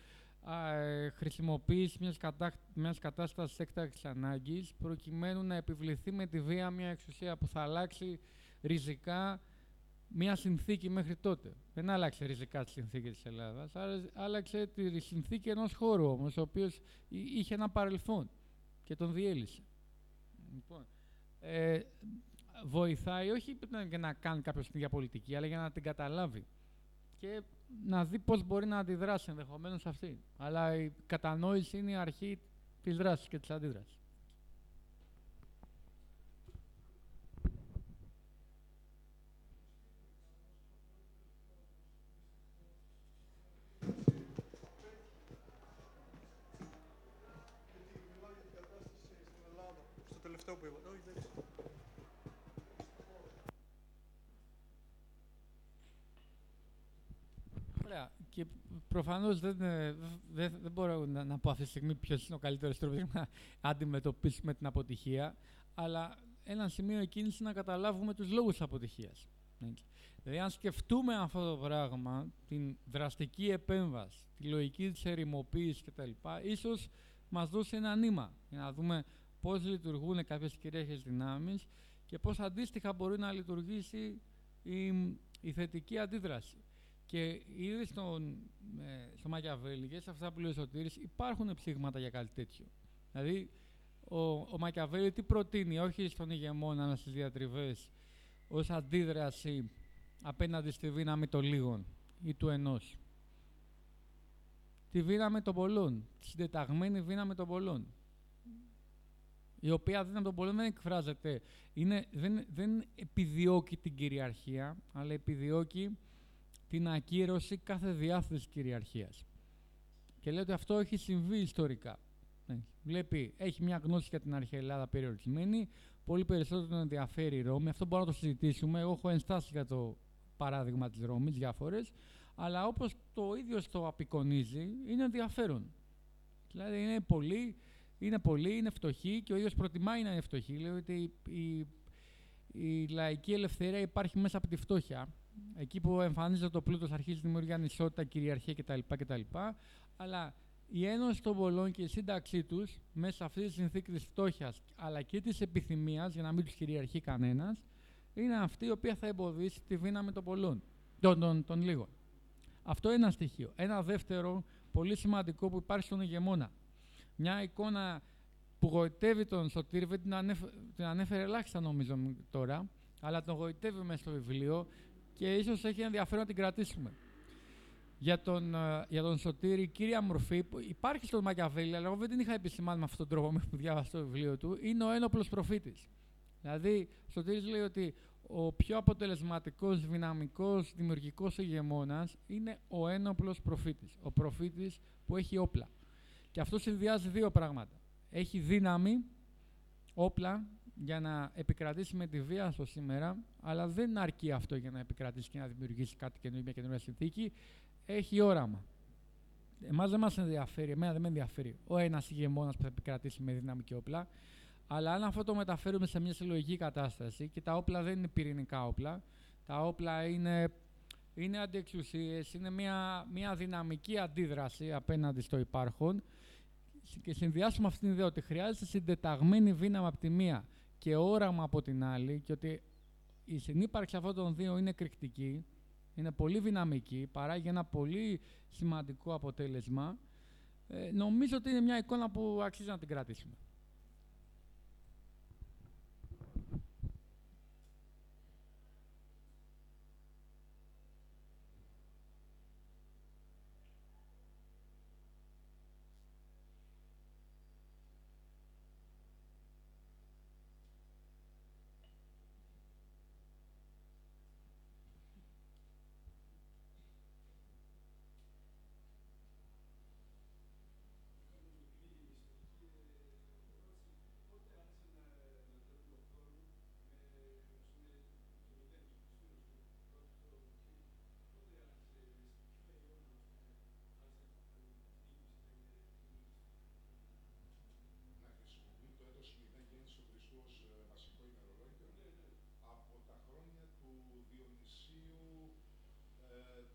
α, ε, χρησιμοποίηση μιας, κατά, μιας κατάστασης έκτακτης ανάγκης, προκειμένου να επιβληθεί με τη βία μια εξουσία που θα αλλάξει ριζικά μια συνθήκη μέχρι τότε. Δεν άλλαξε ριζικά τη συνθήκη της Ελλάδας, άλλαξε τη συνθήκη ενός χώρου όμως, ο οποίος είχε ένα παρελθόν και τον διέλυσε. Λοιπόν, ε, βοηθάει όχι για να κάνει κάποιο την ίδια πολιτική, αλλά για να την καταλάβει και να δει πώς μπορεί να αντιδράσει ενδεχομένως αυτή. Αλλά η κατανόηση είναι η αρχή της δράσης και της αντίδρασης. Προφανώς δεν, ε, δεν, δεν μπορώ να, να πω αυτή τη στιγμή ποιος είναι ο καλύτερος τρόπος να αντιμετωπίσουμε την αποτυχία. Αλλά ένα σημείο εκκίνηση να καταλάβουμε τους λόγους της αποτυχίας. Δηλαδή, αν σκεφτούμε αυτό το πράγμα, την δραστική επέμβαση, τη λογική της ερημοποίησης κτλ., ίσως μας δώσει ένα νήμα για να δούμε πώς λειτουργούν κάποιες κυρίαρχες δυνάμεις και πώς αντίστοιχα μπορεί να λειτουργήσει η, η θετική αντίδραση. Και ήδη στον, ε, στο Μακιαβέλη και σε αυτά που λέει ο Σωτήρης υπάρχουν ψήγματα για κάτι τέτοιο. Δηλαδή, ο, ο Μακιαβέλη τι προτείνει, όχι στον ηγεμόνα, αλλά στις διατριβές, ως αντίδραση απέναντι στη δύναμη των λίγων. ή του ενός. Τη δύναμη των πολλών, τη συντεταγμένη δύναμη των πολλών. Η οποία δύναμη των πολλών δεν εκφράζεται, είναι, δεν, δεν επιδιώκει την κυριαρχία, αλλά επιδιώκει την ακύρωση κάθε διάθεσης κυριαρχίας. Και λέει ότι αυτό έχει συμβεί ιστορικά. Ναι. Βλέπει, έχει μια γνώση για την αρχαία Ελλάδα περιορισμένη, πολύ περισσότερο τον ενδιαφέρει η Ρώμη. Αυτό μπορούμε να το συζητήσουμε. Εγώ έχω ενστάσει για το παράδειγμα της Ρώμης, διάφορες, αλλά όπως το ίδιο το απεικονίζει, είναι ενδιαφέρον. Δηλαδή είναι πολύ, είναι πολύ, είναι φτωχοί και ο ίδιος προτιμάει να είναι φτωχοί. Λέει ότι η, η, λαϊκή ελευθερία υπάρχει μέσα από τη φτώχεια. Εκεί που εμφανίζεται το πλούτος αρχίζει δημιουργία ανισότητα, κυριαρχία κτλ. κτλ. Αλλά η ένωση των πολλών και η σύνταξή τους μέσα σε αυτή τη συνθήκη της φτώχειας αλλά και της επιθυμίας, για να μην τους κυριαρχεί κανένας, είναι αυτή η οποία θα εμποδίσει τη δύναμη των πολλών, των, των, των λίγων. Αυτό είναι ένα στοιχείο. Ένα δεύτερο πολύ σημαντικό που υπάρχει στον ηγεμόνα. Μια εικόνα που γοητεύει τον Σωτήρη, δεν την, ανέφερε, την ανέφερε ελάχιστα νομίζω τώρα, αλλά τον γοητεύει μέσα στο βιβλίο και ίσως έχει ενδιαφέρον να την κρατήσουμε για τον, ε, για τον Σωτήρη, κύρια μορφή που υπάρχει στον Μακιαβέλη, αλλά εγώ δεν την είχα επισημάνει με αυτόν τον τρόπο που διάβασα το βιβλίο του, είναι ο ένοπλος προφήτης. Δηλαδή, ο Σωτήρης λέει ότι ο πιο αποτελεσματικός, δυναμικός, δημιουργικός ηγεμόνας είναι ο ένοπλος προφήτης. Ο προφήτης που έχει όπλα. Και αυτό συνδυάζει δύο πράγματα. Έχει δύναμη, όπλα, για να επικρατήσει με τη βία στο σήμερα, αλλά δεν αρκεί αυτό για να επικρατήσει και να δημιουργήσει κάτι καινούργιο, μια καινούργια συνθήκη έχει όραμα. Εμάς δεν μας ενδιαφέρει, εμένα δεν με ενδιαφέρει ο ένας ηγεμόνα που θα επικρατήσει με δύναμη και όπλα. Αλλά αν αυτό το μεταφέρουμε σε μια συλλογική κατάσταση και τα όπλα δεν είναι πυρηνικά όπλα, τα όπλα είναι, είναι αντιεξουσίες, είναι μια, μια δυναμική αντίδραση απέναντι στο υπάρχον και συνδυάσουμε αυτήν την ιδέα ότι χρειάζεται συντεταγμένη δύναμη από τη μία και όραμα από την άλλη και ότι η συνύπαρξη αυτών των δύο είναι εκρηκτική, είναι πολύ δυναμική, παράγει ένα πολύ σημαντικό αποτέλεσμα. Ε, νομίζω ότι είναι μια εικόνα που αξίζει να την κρατήσουμε.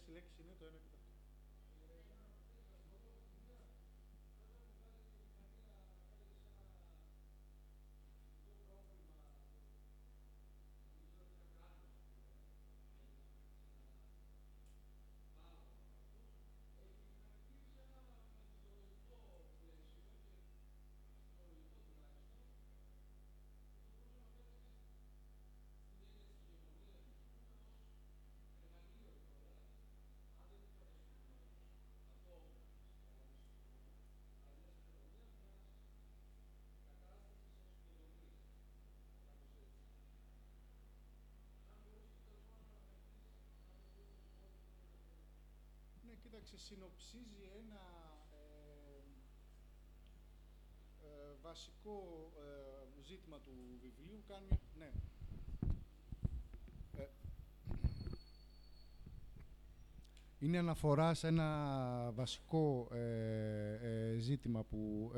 Αυτές οι λέξεις είναι το ένα και το αυτό. κοίταξε, συνοψίζει ένα ε, ε, βασικό ε, ζήτημα του βιβλίου. Κάνει, ναι. Ε, είναι αναφορά σε ένα βασικό ε, ζήτημα που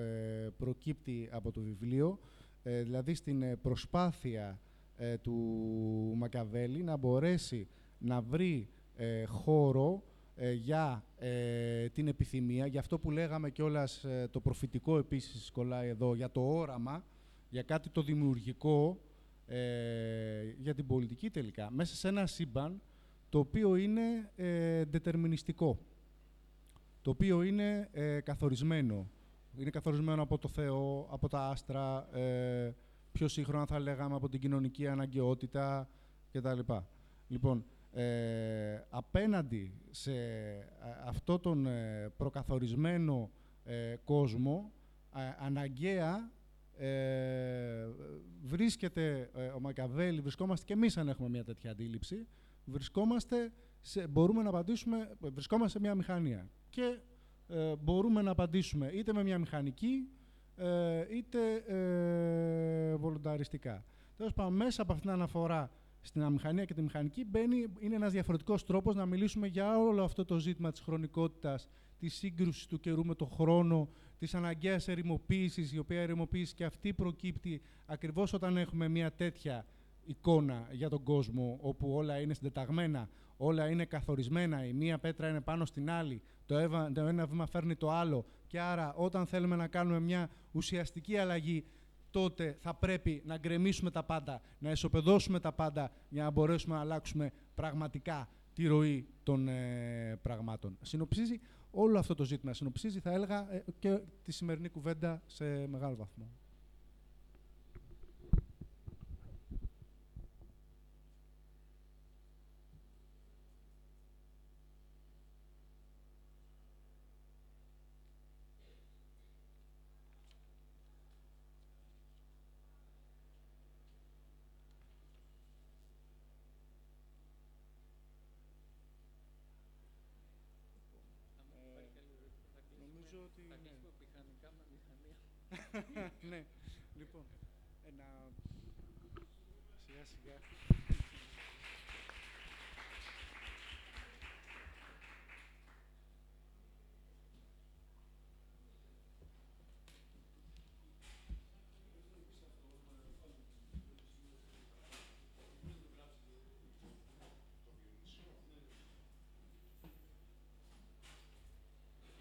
προκύπτει από το βιβλίο, δηλαδή στην προσπάθεια του Μακαβέλη να μπορέσει να βρει χώρο ε, για ε, την επιθυμία, για αυτό που λέγαμε κιόλας ε, το προφητικό επίσης κολλάει εδώ, για το όραμα, για κάτι το δημιουργικό, για την πολιτική τελικά, μέσα σε ένα σύμπαν το οποίο είναι δετερμινιστικό, το οποίο είναι καθορισμένο. Είναι καθορισμένο από το Θεό, από τα άστρα, πιο σύγχρονα θα λέγαμε από την κοινωνική αναγκαιότητα κτλ. Λοιπόν, ε, απέναντι σε ε, αυτό τον ε, προκαθορισμένο ε, κόσμο, αναγκαία βρίσκεται ο Μακαβέλη, βρισκόμαστε και εμείς αν έχουμε μια τέτοια αντίληψη, βρισκόμαστε σε, μπορούμε να απαντήσουμε, βρισκόμαστε σε μια μηχανία και μπορούμε να απαντήσουμε είτε με μια μηχανική, είτε βολονταριστικά. Τέλος πάντων, μέσα από αυτήν την αναφορά στην αμηχανία και τη μηχανική μπαίνει, είναι ένας διαφορετικός τρόπος να μιλήσουμε για όλο αυτό το ζήτημα της χρονικότητας, της σύγκρουσης του καιρού με το χρόνο, της αναγκαίας ερημοποίησης, η οποία ερημοποίηση και αυτή προκύπτει ακριβώς όταν έχουμε μια τέτοια εικόνα για τον κόσμο, όπου όλα είναι συντεταγμένα, όλα είναι καθορισμένα, η μία πέτρα είναι πάνω στην άλλη, το ένα βήμα φέρνει το άλλο και άρα όταν θέλουμε να κάνουμε μια ουσιαστική αλλαγή τότε θα πρέπει να γκρεμίσουμε τα πάντα, να εσωπεδώσουμε τα πάντα για να μπορέσουμε να αλλάξουμε πραγματικά τη ροή των ε, πραγμάτων. Συνοψίζει όλο αυτό το ζήτημα. Συνοψίζει, θα έλεγα, ε, και τη σημερινή κουβέντα σε μεγάλο βαθμό.